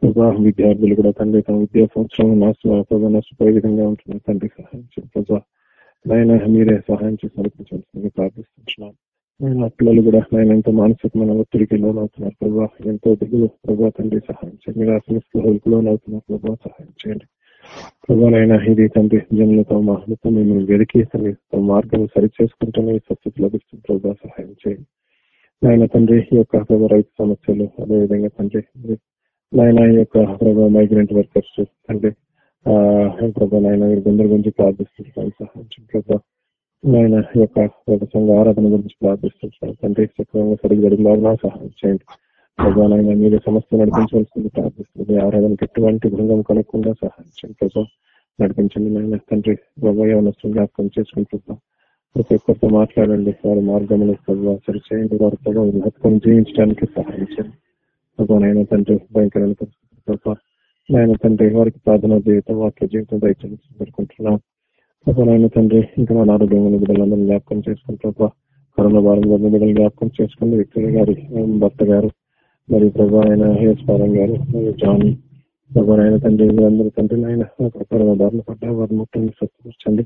ప్రభా విద్యార్థులు కూడా తండ్రి తమ విద్యా సంవత్సరం నాశనం ప్రభా నష్టపోయే విధంగా ఉంటున్నారు. తండ్రి సహాయం చేయండి ప్రభా. నాయన మీరే సహాయం చేసి నడిపించాల్సిందిగా ప్రార్థిస్తున్నాను పిల్లలు కూడా ఆయన ఎంతో మానసికమైన ఒత్తిడికి లోనవుతున్నారు ప్రభావ ఎంతో దిగులు ప్రభావ తండ్రి సహాయం చేయండి. నిరాశ లోనవుతున్నారు ప్రభావ సహాయం చేయండి. ప్రభానైనా ఇది తండ్రి జన్మతో మహలతో మిమ్మల్ని వెతికి తండ్రి తమ మార్గం సరి చేసుకుంటూనే ఈ లభిస్తుంది ప్రభావ సహాయం చేయండి. నాయన తండ్రి ఈ యొక్క ప్రభావ రైతు సమస్యలు అదేవిధంగా తండ్రి నాయన ఈ యొక్క ప్రభావ మైగ్రెంట్ వర్కర్స్ తండ్రి ఆ నాయన మీరు గురించి ప్రార్థిస్తుంటారు సహాయం చేయండి ప్రభావ నాయన ఈ యొక్క సంఘ ఆరాధన గురించి ప్రార్థిస్తున్నాను తండ్రి సక్రమంగా సరిగ్గా జరుగులాగా సహాయం చేయండి. ప్రభా మీరు సమస్య నడిపించవలసింది ప్రార్థిస్తుంది. ఆరాధనకి ఎటువంటి భంగం కనుక్కుండా సహాయం చేయండి ప్రజా నడిపించండి నాయన. తండ్రి ప్రభా ఏమైనా జ్ఞాపకం చేసుకుని ప్రతి ఒక్కరితో మాట్లాడండి. వారి మార్గంలో ప్రభావ సరిచేయండి. వారి ప్రభావ బతుకొని జీవించడానికి సహాయం చేయండి. ప్రభా తండ్రి భయంకరమైన పరిస్థితులు ప్రభా నాయన తండ్రి వారికి ప్రార్థన జీవితం వాక్య జీవితం దయచేసి కోరుకుంటున్నాం. ప్రభా తండ్రి ఇంకా మన ఆరోగ్యంగా బిడ్డలందరూ జ్ఞాపకం చేసుకుని కరోనా భారం బిడ్డలు జ్ఞాపకం చేసుకుని విక్టరీ గారి భర్త గారు మరి ప్రభా ఆయన హేస్పారం గారు జాన్ ప్రభా ఆయన తండ్రి అందరూ తండ్రి ఆయన కరోనా బారిన పడ్డా వారిని ముట్టండి స్వచ్ఛపరచండి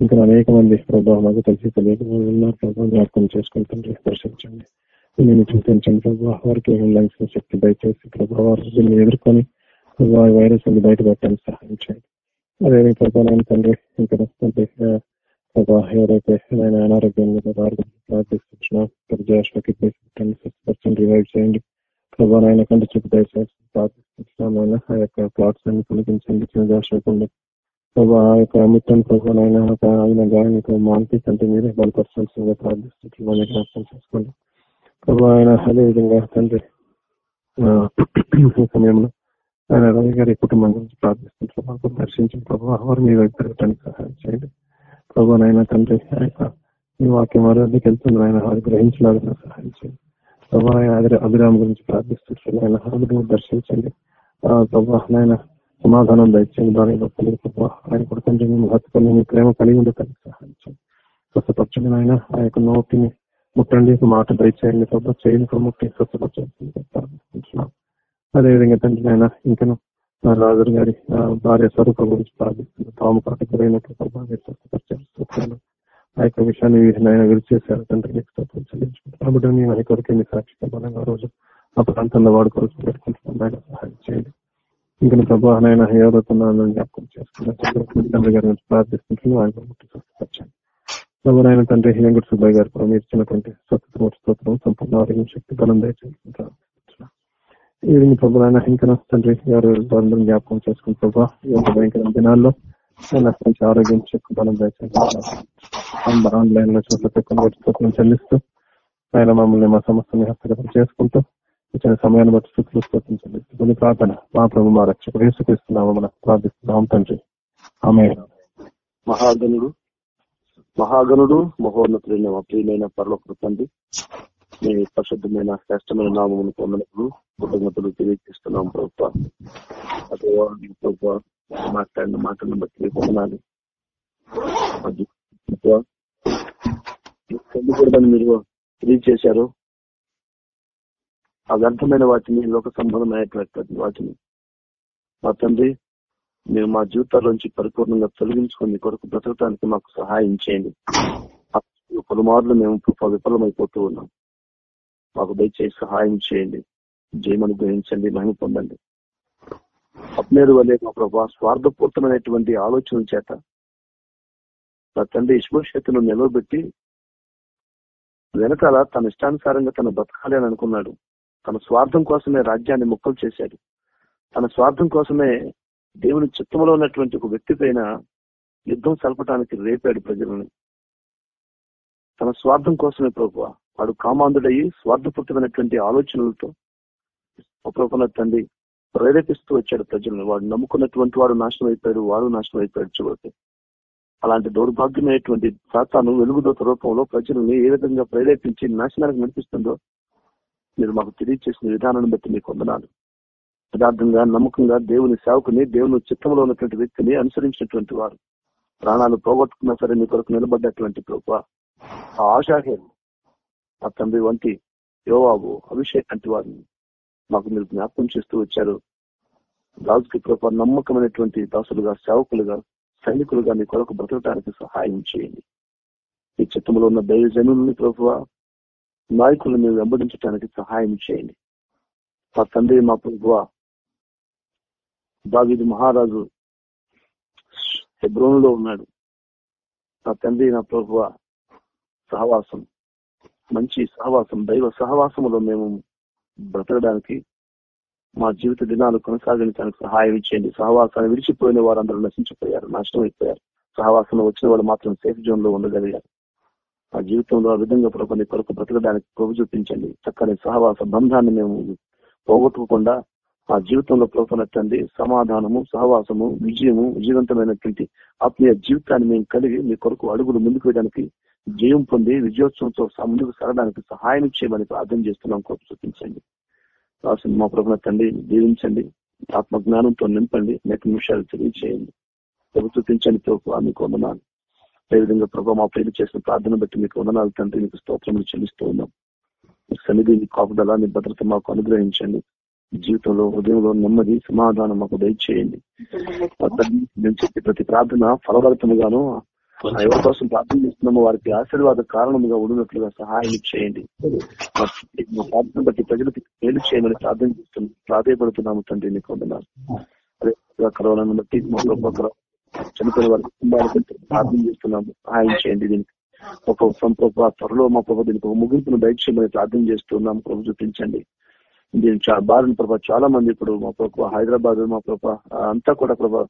ఇంకా అనేక మంది ప్రభావ మాకు తెలిసి తెలియక ఉన్నారు ప్రభావ జ్ఞాపకం చేసుకుని తండ్రి దర్శించండి. నేను చూపించండి ప్రభావ వారికి లంగ్స్ శక్తి దయచేసి ప్రభావ వారిని ఎదుర్కొని ప్రభావ వైరస్ బయట బయటపడటానికి సహాయం చేయండి. అదే ప్రభావ తండ్రి ఇక్కడ తండ్రి ప్రభావ ఎవరైతే ఆయన అనారోగ్యం మీద వారి రివైవ్ చేయండి. నాయన కంటి చూపు దయచేసి ప్రార్థిస్తున్నాం ఆయన ఆ యొక్క ప్లాట్స్ అన్ని తొలగించండి ప్రభా ఆ యొక్క మిట్టన్ ప్రభా నాయన ఆయన గాయని కంటే మీరే బలపరచాల్సిందిగా ప్రార్థిస్తున్నాం జ్ఞాపకం చేసుకోండి. ప్రభా ఆయన అదే విధంగా తండ్రి సమయంలో ఆయన రవి గారి కుటుంబం గురించి ప్రార్థిస్తుంటారు మాకు దర్శించిన ప్రభు వారు మీ వైపు పెరగడానికి సహాయం చేయండి. ప్రభు నాయన తండ్రి ఆయన మీ వాక్యం వారికి వద్దకు వెళ్తుంది. ఆయన వారు గ్రహించలాగా సహాయం చేయండి. ప్రభు ఆయన అభిరామ్ గురించి ప్రార్థిస్తుంటారు ఆయన అభిరామ్ దర్శించండి. ప్రభు నాయన సమాధానం దయచేయండి. దాని భక్తులు ప్రభు ఆయన కూడా తండ్రి మేము హత్తుకొని మీ ప్రేమ కలిగి ఉండటానికి సహాయం చేయండి. స్వస్థపరచండి ఆయన ఆ యొక్క నోటిని ముట్టండి. మాట దయచేయండి. ప్రభు చేయని ముట్టి స్వస్థపరచాల్సిందిగా ప్రార్థిస్తున్నాం. అదేవిధంగా తండ్రి ఆయన ఇంకను ఆ గారి భార్య స్వరూప గురించి ప్రార్థిస్తున్నాను. తాము కాట గురైనట్లు ప్రభా ఆ యొక్క విషయాన్ని ఆయన విరిచేశారు తండ్రి మీకు కాబట్టి మేము ఆయన కొరకు మీ సాక్షిగా బలంగా ఆ రోజు ఆ ప్రాంతంలో వాడుకోవాల్సి పెట్టుకుంటున్నాం ఆయన సహాయం చేయండి. ఇంకా ప్రభా ఆయన ఎవరుతున్నాను జ్ఞాపకం చేసుకున్నాను తండ్రి గారి నుంచి ప్రార్థిస్తుంటున్నాను. ఆయన కూడా ముట్టి స్వస్థపరచండి. ప్రభు ఆయన తండ్రి వెంకట సుబ్బయ్య గారు ప్రభు మీరు ఇచ్చినటువంటి స్వతంత్ర స్తోత్రం సంపూర్ణ ఆరోగ్యం శక్తి బలం దయచేసి ఈవినింగ్ ఈ ప్రభు ఇంకా తండ్రి ఎవరు అందరం జ్ఞాపకం చేసుకుని ప్రభా యొక్క భయంకర దినాల్లో ఆయన మంచి ఆరోగ్యం శక్తి బలం దయచేసి ఆన్లైన్లో చూసిన స్తోత్రం చెల్లిస్తూ ఆయన మమ్మల్ని మా సమస్యని హస్తగతం చేసుకుంటూ ఇచ్చిన సమయాన్ని బట్టి స్థుతులు స్తోత్రం చెల్లిస్తూ కొన్ని ప్రార్థన మా ప్రభు మా రక్షకుడు యేసుక్రీస్తున్నాము మనం ప్రార్థిస్తున్నాం తండ్రి. ఆమె మహాగణుడు మహాగణుడు మహోన్నతుడైన మా ప్రియమైన పరలోక తండ్రి మీ పరిశుద్ధమైన శ్రేష్టమైన నామమును పొందలకు కృతజ్ఞతలు తెలియజేస్తున్నాం ప్రభుత్వ. అదే ప్రభుత్వ మాట్లాడిన మాటలను బట్టి మీకు పొందకూడదని మీరు తెలియచేశారు ఆ వాటిని లోక సంబంధమైనటువంటి వాటిని మా తండ్రి మేము మా జీవితాల్లోంచి పరిపూర్ణంగా తొలగించుకొని కొరకు బ్రతకటానికి మాకు సహాయం చేయండి. పలుమార్లు మేము విఫలమైపోతూ ఉన్నాం. మాకు దయచేసి సహాయం చేయండి. జయమని గ్రహించండి మహిమ పొందండి. అప్నేరు వల్లే మా ప్రభా స్వార్థపూర్తమైనటువంటి ఆలోచనల చేత నా తండ్రి ఇష్మోషత్తును నిలవబెట్టి వెనకాల తన ఇష్టానుసారంగా తన బతకాలి అని అనుకున్నాడు. తన స్వార్థం కోసమే రాజ్యాన్ని ముక్కలు చేశాడు. తన స్వార్థం కోసమే దేవుని చిత్తంలో ఉన్నటువంటి ఒక వ్యక్తి పైన యుద్ధం సలపటానికి రేపాడు ప్రజలను. తన స్వార్థం కోసమే ప్రభు వాడు కామాంధుడయ్యి స్వార్థపూర్తమైనటువంటి ఆలోచనలతో ప్రభున తండ్రి ప్రేరేపిస్తూ వచ్చాడు ప్రజలను. వాడు నమ్ముకున్నటువంటి వాడు నాశనం అయిపోయాడు వాడు నాశనం అయిపోయాడు చూడండి అలాంటి దౌర్భాగ్యమైనటువంటి సాతాను వెలుగుదోత రూపంలో ప్రజలను ఏ విధంగా ప్రేరేపించి నాశనానికి నడిపిస్తుందో మీరు మాకు తెలియచేసిన విధానాన్ని బట్టి మీకు వందనాలు. యథార్థంగా నమ్మకంగా దేవుని సేవకుని దేవుని చిత్తంలో ఉన్నటువంటి వ్యక్తిని అనుసరించినటువంటి వారు. ప్రాణాలు పోగొట్టుకున్నా సరే మీ కొరకు నిలబడ్డటువంటి ప్రభు ఆ ఆ తండ్రి వంటి యోవాబు అభిషేక్ వంటి వారిని మాకు మీరు జ్ఞాపకం చేస్తూ వచ్చారు. రాజుకి కృప నమ్మకమైనటువంటి దాసులుగా సేవకులుగా సైనికులుగా మీ కొరకు బ్రతకడానికి సహాయం చేయండి. ఈ చిత్తంలో ఉన్న దైవ జనుల్ని ప్రభువ నాయకులను మేము వెంబడించడానికి సహాయం చేయండి. మా తండ్రి మా ప్రభువ దావిది మహారాజు హెబ్రోన్లో ఉన్నాడు. నా తండ్రి నా ప్రభువ సహవాసం. మంచి సహవాసం దైవ సహవాసములో మేము బ్రతకడానికి మా జీవిత దినాలు కొనసాగించడానికి సహాయం చేయండి సహవాసాన్ని విడిచిపోయిన వారందరూ నశించిపోయారు నాశనం అయిపోయారు సహవాసంలో వచ్చిన వాళ్ళు మాత్రం సేఫ్ జోన్లో ఉండగలిగారు. మా జీవితంలో ఆ విధంగా ప్రభుని కొరకు బ్రతకడానికి ప్రభు చూపించండి. చక్కని సహవాస బంధాన్ని మేము పోగొట్టుకోకుండా మా జీవితంలో ప్రభుత్వండి సమాధానము సహవాసము విజయము విజయవంతమైనటువంటి ఆత్మీయ జీవితాన్ని మేము కలిగి మీ కొరకు అడుగులు ముందుకు వేయడానికి జయం పొంది విజయోత్సవంతో ముందుకు సాగడానికి సహాయం చేయమని ప్రార్థన చేస్తున్నాం. కృప చూపించండి. రాసిన మా ప్రభుత్వ తండ్రి దీవించండి. ఆత్మ జ్ఞానంతో నింపండి. అనేక నిమిషాలు తెలియచేయండి. ప్రభు చూపించండి ప్రభు మీకు వందనాలు. అదేవిధంగా ప్రభు మా పేరు చేసిన ప్రార్థన బట్టి మీకు వందనాలు తండ్రి మీకు స్తోత్రములు చెల్లిస్తూ ఉన్నాం. సన్నిధి మీ కాపుదల మీ భద్రత మాకు అనుగ్రహించండి. జీవితంలో హృదయంలో నెమ్మది సమాధానం మాకు దయచేయండి. మేము చెప్పే ప్రతి ప్రార్థన ఫలభరితముగాను ఎవరి కోసం ప్రార్థన చేస్తున్నామో వారికి ఆశీర్వాద కారణముగా ఉండినట్లుగా సహాయం చేయండి. మా ప్రార్థన బట్టి ప్రజలకు మేలు చేయమని ప్రార్థన చేస్తున్నాం. ప్రాధాయపడుతున్నాము తండ్రి నీకు వందనాలు. అదే కరోనాను బట్టి మా ప్రభుత్వ చనిపోయిన వారి కుటుంబాలకు ప్రార్థన చేస్తున్నాము. సహాయం చేయండి దీనికి. ఒక సంప్రభ త్వరలో మా ప్రభావ దీనికి ఒక ముగింపును దయచేయమని ప్రార్థన చేస్తున్నాము. ప్రభు చూపించండి. దీని బారిన ప్రభా చాలా మంది ఇప్పుడు మా ప్రభావ హైదరాబాద్ మా ప్రభావ అంతా కూడా ప్రభా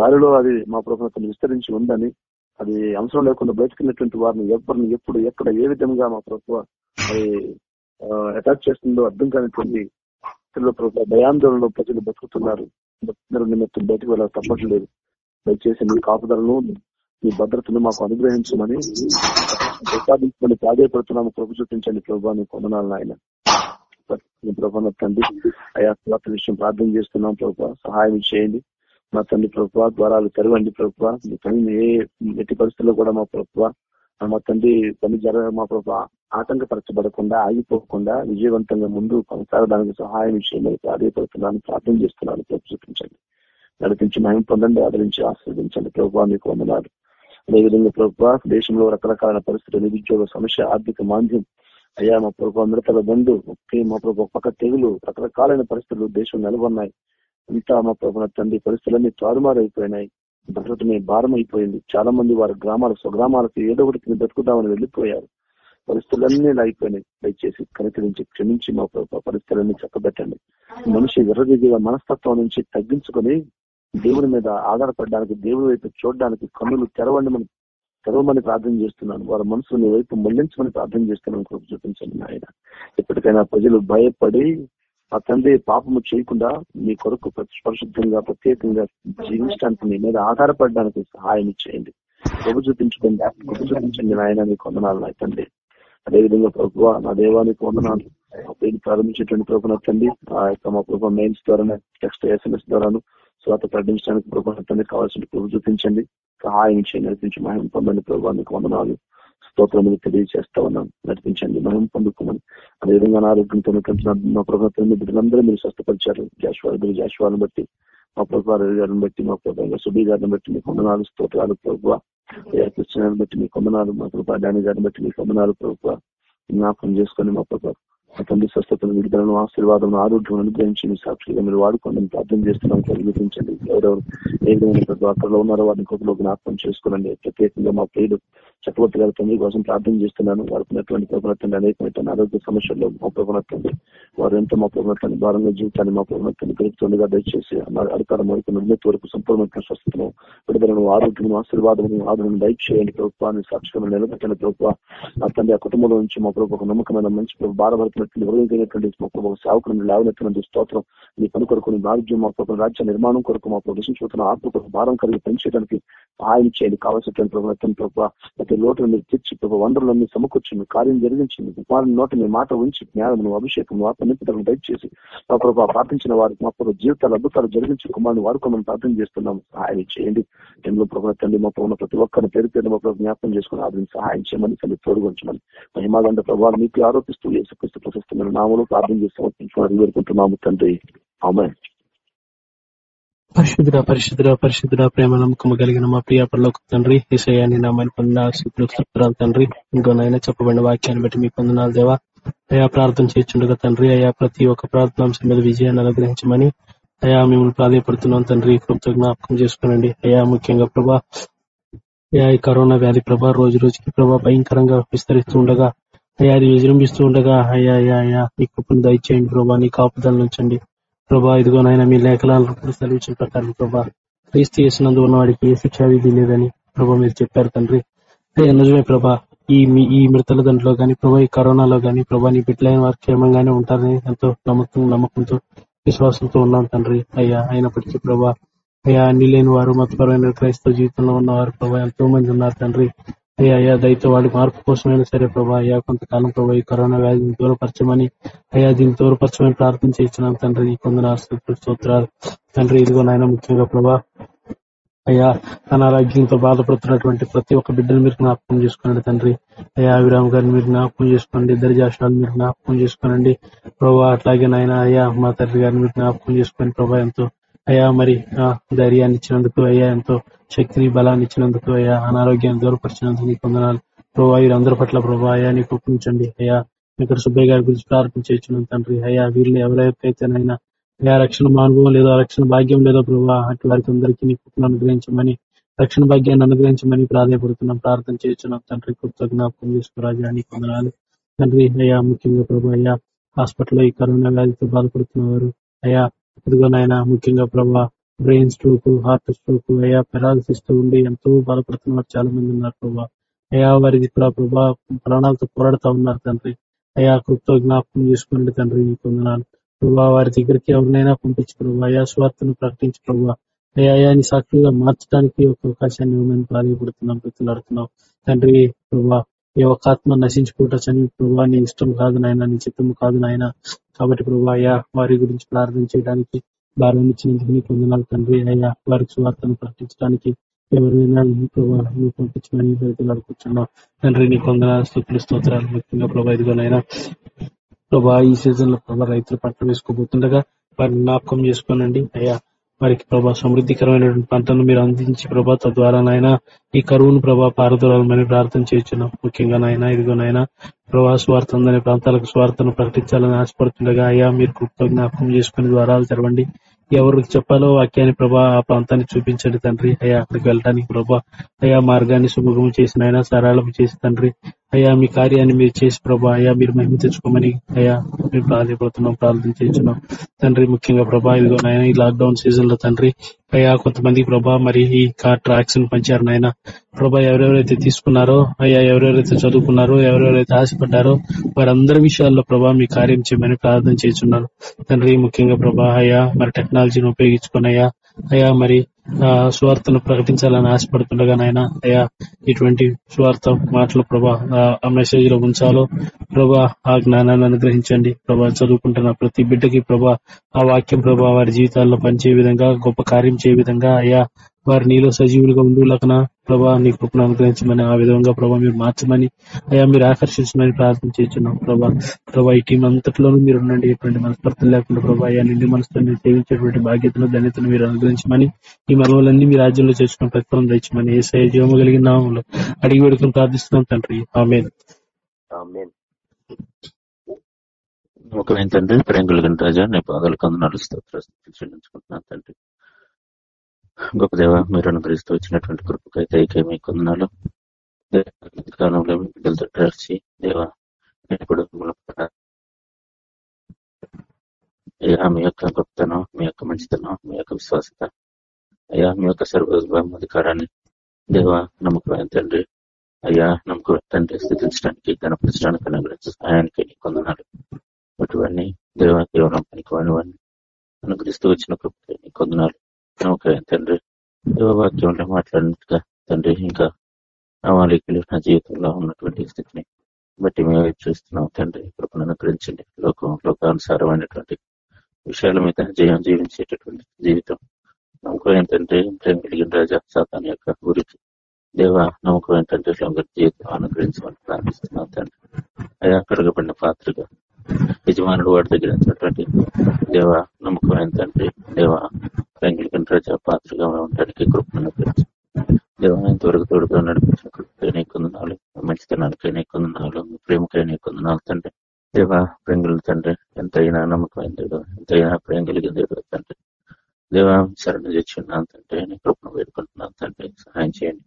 గాలిలో అది మా ప్రభుత్వం విస్తరించి ఉందని అది అవసరం లేకుండా బయటకున్నటువంటి వారిని ఎవరిని ఎప్పుడు ఎక్కడ ఏ విధంగా మా ప్రభుత్వ అది అటాక్ చేస్తుందో అర్థం కానిటువంటి ప్రభు భయాందోళనలో ప్రజలు బతుకుతున్నారు. నిమిత్తం బయటకు వెళ్ళాలి తప్పట్లేదు. దయచేసి మీ కాపుదలను మీ భద్రతను మాకు అనుగ్రహించమని ప్రసాదించమని ప్రాధాయపడుతున్నాము. ప్రభు చూపించండి ప్రభు మీ ఆయన ప్రభావ తండ్రి అయా విషయం ప్రార్థన చేస్తున్నాం ప్రభు. సహాయం చేయండి. మా తండ్రి ప్రభుత్వ ద్వారాలు తెరవండి ప్రభుత్వ మీ తండ్రి ఏ ఎట్టి పరిస్థితుల్లో కూడా మా ప్రభుత్వ మా తండ్రి పని జర మా ప్రభుత్వ ఆటంకపరచబడకుండా ఆగిపోకుండా విజయవంతంగా ముందు కొనసాగడానికి సహాయం చేయమని ప్రాధాయపడుతున్నాను ప్రార్థన చేస్తున్నాను. ప్రభు చూపించండి. నడిపించి మహిమ పొందండి. ఆదరించి ఆస్వాదించండి ప్రభుత్వ మీకు వందనాలు. అదేవిధంగా ప్రభుత్వ దేశంలో రకరకాల పరిస్థితులు నిరుద్యోగ సమస్య ఆర్థిక మాంద్యం. అయ్యా మా ప్రభుత్వ మిడతల బంధు మా ప్రభుత్వ పక్క తెగులు రకరకాలైన పరిస్థితులు దేశం నెలకొన్నాయి. అంతా మా ప్రభుత్వ తండ్రి పరిస్థితులన్నీ తారుమారైపోయినాయి. భద్రత మీ భారం అయిపోయింది చాలా మంది వారి గ్రామాల స్వగ్రామాలకు ఏదో ఒకటి బ్రతుకుదామని వెళ్ళిపోయారు. పరిస్థితులన్నీ అయిపోయినాయి. దయచేసి కనికరించి క్షమించి మా ప్రభుత్వ పరిస్థితులన్నీ చక్కబెట్టండి. మనిషి విర్రదిగిన మనస్తత్వం నుంచి తగ్గించుకొని దేవుడి మీద ఆధారపడడానికి దేవుడి వైపు చూడడానికి కన్నులు తెరవండి తెరవమని ప్రార్థన చేస్తున్నాను. వారి మనసుని వైపు మళ్ళించమని ప్రార్థన చేస్తున్నాను. కృప చూపించండి ఆయన ఎప్పటికైనా ప్రజలు భయపడి ఆ తండ్రి పాపము చేయకుండా మీ కొరకు పరిశుద్ధంగా ప్రత్యేకంగా జీవించడానికి మీ మీద ఆధారపడడానికి సహాయం చేయండి ప్రభు చూపించుకోండి. ప్రభు చూపించండి నాయన మీకు వందనాలు నా తండ్రి. అదేవిధంగా ప్రభుత్వ నా దేవానికి వందనాలు. పేరు ప్రారంభించేటువంటి ప్రభు తండ్రి. ఆ యొక్క మా ప్రభు మెయిల్స్ ద్వారా టెక్స్ట్ ఎస్ఎంఎస్ ద్వారాను స్వాత ప్రకటించడానికి ప్రభుత్వం తండ్రి కావాల్సిన ప్రభు చూపించండి. సహాయం చేయండి నడిపించి మహిళ పొందండి. ప్రభుత్వానికి వందనాలు. స్తోత్రములు తెలియజేస్తా ఉన్నాం. నడిపించండి. మనం పొందుకోమని అదేవిధంగా అనారోగ్యంతో ఉన్నటువంటి మా ప్రభుత్వం బిడ్డలందరూ మీరు స్వస్థపరిచారు. జాషువాలు జాషువాలను బట్టి మా ప్రభుత్వ గారిని బట్టి మా ప్రభుత్వ సుబీ గారిని బట్టి మీ వందనాలు స్తోత్రాలు ప్రభుత్వ కృష్ణాన్ని బట్టి మీ వందనాలు మా ప్రభుత్వ డాని గారిని బట్టి మీ వందనాలు ప్రభుత్వ జ్ఞాపకం చేసుకొని మా ప్రభావ తండ్రి స్వస్థతను విడుదలను ఆశీర్వాదం ఆరోగ్యం అనుగ్రహించి మీ సాక్షిగా మీరు వాడుకోండి. ప్రార్థన చేస్తున్నాం. కలిగించండి ఎవరెవరు ఏ విధమైన ప్రభావ ఉన్నారో వారిని కొద్దిలో జ్ఞాపకం చేసుకోనండి. ప్రత్యేకంగా మా పేరు చక్రవర్తి గారి తండ్రి కోసం ప్రార్థన చేస్తున్నాను. వారికి ఉన్నటువంటి ప్రభుత్వం అనేకమైన ఆరోగ్య సమస్యల్లో మా ప్రభుత్వం వారు ఎంతో మా ప్రభుత్వాన్ని భారంగా జీవితాన్ని మా ప్రభుత్వాన్ని గడుపుతుండగా దయచేసి అధికారం వరకు నిర్ణీతి వరకు సంపూర్ణమైన స్వస్థతను విడుదలను ఆరోగ్యం ఆశీర్వాదము ఆదరణ దయచేయండి. ప్రభుత్వాన్ని సాక్షిగా నిలబెట్టిన ప్రభుత్వ నా తండ్రి ఆ కుటుంబంలో నుంచి మా ప్రభుత్వ నమ్మకమైన మంచి భారభరత భారపడుతున్నటువంటి హృదయమైనటువంటి మొక్క ప్రభు సేవకులను లేవనెత్తినటువంటి స్తోత్రం. నీ పని కొరకు మీ రాజ్యం మా ప్రభుత్వ రాజ్య నిర్మాణం కొరకు మా ప్రభు విశ్వచుతున్న ఆత్మ కొరకు భారం కలిగి పెంచడానికి సహాయం చేయండి. కావాల్సినటువంటి ప్రభుత్వం ప్రభు ప్రతి లోటును మీరు తెచ్చి ప్రభు వనరులన్నీ సమకూర్చి కార్యం జరిగించింది మీ కుమారుని నోట మీ మాట ఉంచి జ్ఞానం అభిషేకం ఆత్మ నిపుణులను దయచేసి మా ప్రభావ ప్రార్థించిన వారికి మా ప్రభు జీవితాలు అద్భుతాలు జరిగించి కుమారుని వాడుకోమని ప్రార్థన చేస్తున్నాం సహాయం చేయండి. ఎన్నో ప్రభు తండ్రి మా ప్రభుత్వ ప్రతి ఒక్కరిని పేరు పేరు మా ప్రభు జ్ఞాపకం చేసుకుని ఆదరించి సహాయం చేయమని తల్లి తోడుగుంచమని మహిమాగండ ప్రభావం మీకు ఆరోపిస్తూ యేసుక్రీస్తు ప్రశస్తమైన నామలో ప్రార్థన చేస్తాం వేడుకుంటున్నాము తండ్రి. ఆమె పరిశుద్ధుడ పరిశుద్ధుడ పరిశుద్ధుడ ప్రేమ నమ్మకం కలిగిన మా ప్రియ పరలోక తండ్రి ఈసయాన్ని నామని పొందిన స్తోత్రాలు తండ్రి. ఇంకోనైనా చెప్పబడిన వాక్యాన్ని బట్టి మీ పొందనాలు దేవా. అయా ప్రార్థన చేస్తుండగా తండ్రి అయా ప్రతి ఒక్క ప్రార్థన అంశం మీద విజయాన్ని అనుగ్రహించమని. అయా మిమ్మల్ని ప్రాధాయపడుతున్నాం తండ్రి. కృప్త జ్ఞాపకం చేసుకునండి. అయా ముఖ్యంగా ప్రభా అయా ఈ కరోనా వ్యాధి ప్రభా రోజు రోజుకి ప్రభా భయంకరంగా విస్తరిస్తూ ఉండగా అయ్యా అది విజృంభిస్తూ ఉండగా అయ్యా అయ్యా అయ్యా ఈ కృపను దయచేయండి ప్రభా నీ కాపుదలను ఉంచండి. ప్రభా ఇదిగోనైనా మీ లేఖనాలను కూడా సెలవించిన ప్రకారం ప్రభా క్రీస్తు చేసినందు ఉన్న వాడికి ఏ శిక్ష విధి లేదని ప్రభా మీరు చెప్పారు తండ్రి. అయ్యా నిజమే ప్రభా ఈ మీ ఈ మృతుల దాంట్లో కానీ ప్రభా ఈ కరోనాలో గాని ప్రభా నీ బిడ్డలైన వారు క్షేమంగానే ఉంటారని ఎంతో నమ్మకం నమ్మకంతో విశ్వాసంతో ఉన్నాం తండ్రి. అయ్యా అయినప్పటికీ ప్రభా అయ్యా అన్ని లేని వారు మతపరమైన క్రైస్తవ జీవితంలో ఉన్నవారు ప్రభా ఎంతో మంది ఉన్నారు తండ్రి. అయ్యా అయ్యా దయతో వాడి మార్పు కోసమైనా సరే ప్రభా అయ్యా కొంతకాలం ప్రభా ఈ కరోనా వ్యాధిని దూరపరచమని అయ్యా దీన్ని దూరపరచమని ప్రార్థన చేయించినాం తండ్రి. ఈ కొందరు స్తోత్రాలు తండ్రి ఇదిగో నాయన ముఖ్యంగా ప్రభా అయ్యా అనారోగ్యంతో బాధపడుతున్నటువంటి ప్రతి ఒక్క బిడ్డను మీరు జ్ఞాపకం చేసుకోండి తండ్రి. అయ్యా అభిరామ్ గారిని మీరు జ్ఞాపకం చేసుకోండి ఇద్దరు జాషాలు మీరు జ్ఞాపకం చేసుకోనండి. ప్రభా అట్లాగే నాయన అయ్యా మా తండ్రి గారిని మీరు జ్ఞాపకం చేసుకోండి ప్రభా ఎంతో అయ్యా మరి ఆ, ధైర్యాన్ని ఇచ్చినందుకు అయ్యా ఎంతో శక్తిని బలాన్ని ఇచ్చినందుకు అయ్యా అనారోగ్యాన్ని దూరపరిచినందుకు నీకు వందనాలు. ప్రభా వీరందరి పట్ల ప్రభా అయ్యా నీకు ఒప్పించండి. అయ్యా ఇక్కడ సుబ్బయ్య గారి గురించి ప్రార్థన తండ్రి. అయ్యా వీళ్ళు ఎవరైతేనైనా అయ్యా రక్షణ అనుభవం లేదో రక్షణ భాగ్యం లేదో ప్రభా అటు వారికి అందరికీ నీ కృపను అనుగ్రహించమని రక్షణ భాగ్యాన్ని అనుగ్రహించమని ప్రాధాయపడుతున్నాం ప్రార్థన చేస్తున్నాం తండ్రి. కృతజ్ఞాపకం తీసుకురాజా నీకు వందనాలు. తండ్రి అయ్యా ముఖ్యంగా ప్రభా అయ్యా హాస్పిటల్లో ఈ కరోనా వ్యాధితో బాధపడుతున్నవారు అయ్యా ఇదిగో నాయన ముఖ్యంగా ప్రభా బ్రెయిన్ స్ట్రోక్ హార్ట్ స్ట్రోక్ అయ్యా పెరాలసిస్తో ఉండి ఎంతో బాధపడుతున్న వారు చాలా మంది ఉన్నారు ప్రభా. అయ్యా వారికి కూడా ప్రభా ప్రాణాలతో పోరాడుతా ఉన్నారు తండ్రి. అయ్యా కృప్తో జ్ఞాపకం చేసుకోండి తండ్రి నీకు ప్రభా వారి దగ్గరికి ఎవరినైనా పంపించు ప్రభా అయా స్వార్థను ప్రకటించు ప్రభా. అయ్యా అయాని సాక్షిగా మార్చడానికి ఒక అవకాశాన్ని ఇవ్వమని ప్రాధాయపడుతున్నాం ప్రతిలాడుతున్నాం తండ్రి ప్రభా ఏ ఒక్క ఆత్మ నశించుకుంటా చని ప్రభా నీ ఇష్టం కాదు నాయన నీ చిత్తం కాదు నాయన. కాబట్టి ప్రభా అయ్యా వారి గురించి ప్రార్థన చేయడానికి భారం ఇచ్చినందుకు నీకు వందనాలు తండ్రి. అయ్యా వారికి స్వార్థను ప్రకటించడానికి ఎవరైనా నీ నువ్వు పంపించమని ప్రతిలాడుకుంటున్నాం తండ్రి నీకు వందనాలు స్థుతులు స్తోత్రాలు ముఖ్యంగా ప్రభా. ఇదిగోనైనా ప్రభా ఈ సీజన్లో ప్రభా రైతులు పంట వేసుకోబోతుండగా వారిని జ్ఞాపకం చేసుకోనండి. అయ్యా వారికి ప్రభా సమృద్ధికరమైనటువంటి పంటను మీరు అందించి ప్రభా తద్వారా నాయన ఈ కరువును ప్రభా పారదోలాలని ప్రార్థన చేస్తున్నాం ముఖ్యంగా నాయన ఇదిగో నాయన ప్రభా స్వార్థ ఉందనే ప్రాంతాలకు స్వార్థను ప్రకటించాలని ఆశపడుతుండగా అయ్యా మీరు కృప్తో జ్ఞాపకం చేసుకుని ద్వారాలు తెరవండి. ఎవరికి చెప్పాలో వాక్యాన్ని ప్రభా ఆ ప్రాంతాన్ని చూపించండి తండ్రి. అయ్యా అక్కడికి వెళ్ళడానికి ప్రభా అయ్యా మార్గాన్ని సుముఖం చేసిన అయినా సరళం చేసి తండ్రి. అయ్యా మీ కార్యాన్ని మీరు చేసి ప్రభా అయ్యా మీరు మహిమ తెచ్చుకోమని అయ్యా మేము ప్రాధాయపడుతున్నాం ప్రార్థన చేస్తున్నాం తండ్రి ముఖ్యంగా ప్రభా ఇదిగో నాయన ఈ లాక్డౌన్ సీజన్లో తండ్రి అయ్యా కొంతమంది ప్రభా మరి ఈ కార్ ట్రాక్స్ పంచారు నాయన. ప్రభా ఎవరెవరైతే తీసుకున్నారో అయ్యా ఎవరెవరైతే చదువుకున్నారో ఎవరెవరైతే ఆశపడ్డారో వారందరి విషయాల్లో ప్రభా మీ కార్యం చేయమని ప్రార్థన చేస్తున్నాను తండ్రి ముఖ్యంగా ప్రభా అయ్యా మరి టెక్నాలజీని ఉపయోగించుకుని అయ్యా అయ్యా మరి సువార్తను ప్రకటించాలని ఆశపడుతుండగా నాయన అయ్యా ఇటువంటి సువార్త మాటలు ప్రభా ఆ, మెసేజ్లో ఉంచాలో ప్రభా ఆ జ్ఞానాన్ని అనుగ్రహించండి. ప్రభా చదువుకుంటున్న ప్రతి బిడ్డకి ప్రభా ఆ వాక్యం ప్రభా వారి జీవితాల్లో పనిచే విధంగా గొప్ప కార్యం చేయ విధంగా అయ్యా వారి నీలో సజీవులుగా ఉండులకన ప్రభా నీ కృపను అనుగ్రహించమని ఆ విధంగా ప్రభా మీరు మార్చమని అయ్యా మీరు ఆకర్షించమని ప్రార్థన చేస్తున్నాం ప్రభా. ప్రభా ఈ టీం అంతట్లోనూ మీరు ఉండండి. ఎటువంటి మనస్పర్ధలు లేకుండా ప్రభా అయ్యా నిండి మనసుతో మీరు సేవించేటువంటి బాధ్యతను ధన్యతను మీరు అనుగ్రహించమని ఈ మనవులన్నీ మీ రాజ్యంలో చేసుకున్న ప్రతిఫలం తెచ్చమని ఏ సయ జీవము కలిగిన నామంలో అడిగి వేడుకొని ప్రార్థిస్తున్నాం తండ్రి. ఆమె నమ్మకమైన తండ్రి ప్రేమ కలిగిన రాజా నీ పాదాలు కొందనాలు చెల్లించుకుంటున్నాను తండ్రి. గొప్ప దేవ మీరు అనుగ్రహిస్తూ వచ్చినటువంటి కృపకైతే ఐకే మీ కొందనాలు. కాలంలో మీ బిడ్డలతో నడిచి దేవ ఇప్పుడు మీ యొక్క గొప్పతనం మీ యొక్క మంచితనం మీ యొక్క విశ్వాసత అయ్యా మీ యొక్క సర్వాధికారాన్ని దేవ నమ్మకమైన తండ్రి. అయ్యా నమ్మకం తండ్రి స్థితించడానికి గణపరచడానికి అనుగ్రహించే సహాయానికి కొందనాలు అటువన్నీ దేవ కేవలం పనికి వాడిని అనుగ్రహిస్తూ వచ్చిన కృపకి కొందనాలు నమ్మకమైన తండ్రి దేవవాక్యంలో మాట్లాడినట్టుగా తండ్రి ఇంకా అమాలికలు నా జీవితంలో ఉన్నటువంటి స్థితిని బట్టి మేము చూస్తున్నాం. తండ్రి కృపను అనుగ్రహించండి. లోకం లోకానుసారమైనటువంటి విషయాల మీద జయం జీవించేటటువంటి జీవితం నమ్మకం ఏంటంటే ప్రేమ కలిగిన రాజా సాతాన్ యొక్క గురికి దేవ నమ్మకం ఏంటంటే లొంగ జీవితం అనుగ్రహించమని ప్రార్థిస్తున్నాం తండ్రి అయ్యా కడగబడిన పాత్రగా యజమానుడు వాడి దగ్గర దేవ నమ్మకం ఏంటంటే దేవ ప్రేమ కలిగిన రాజా పాత్రగా ఉండడానికి కృపను అనుగ్రహించు దేవ ఇంతవరకు తోడుగా నడిపించిన కృపకైనా కొందనాలు మంచితనానికై కొందనాలు ప్రేమకైనా కొందనాలు తండ్రి దేవ ప్రేంగుల తండ్రి ఎంతైనా నమ్మకమైన దేవుడు ఎంతైనా ప్రేమ కలిగిన దేవుడు తండ్రి దేవా శరణ చేస్తున్నాను తండ్రి నీ కృపను వేడుకుంటున్నాను తండ్రి సహాయం చేయండి.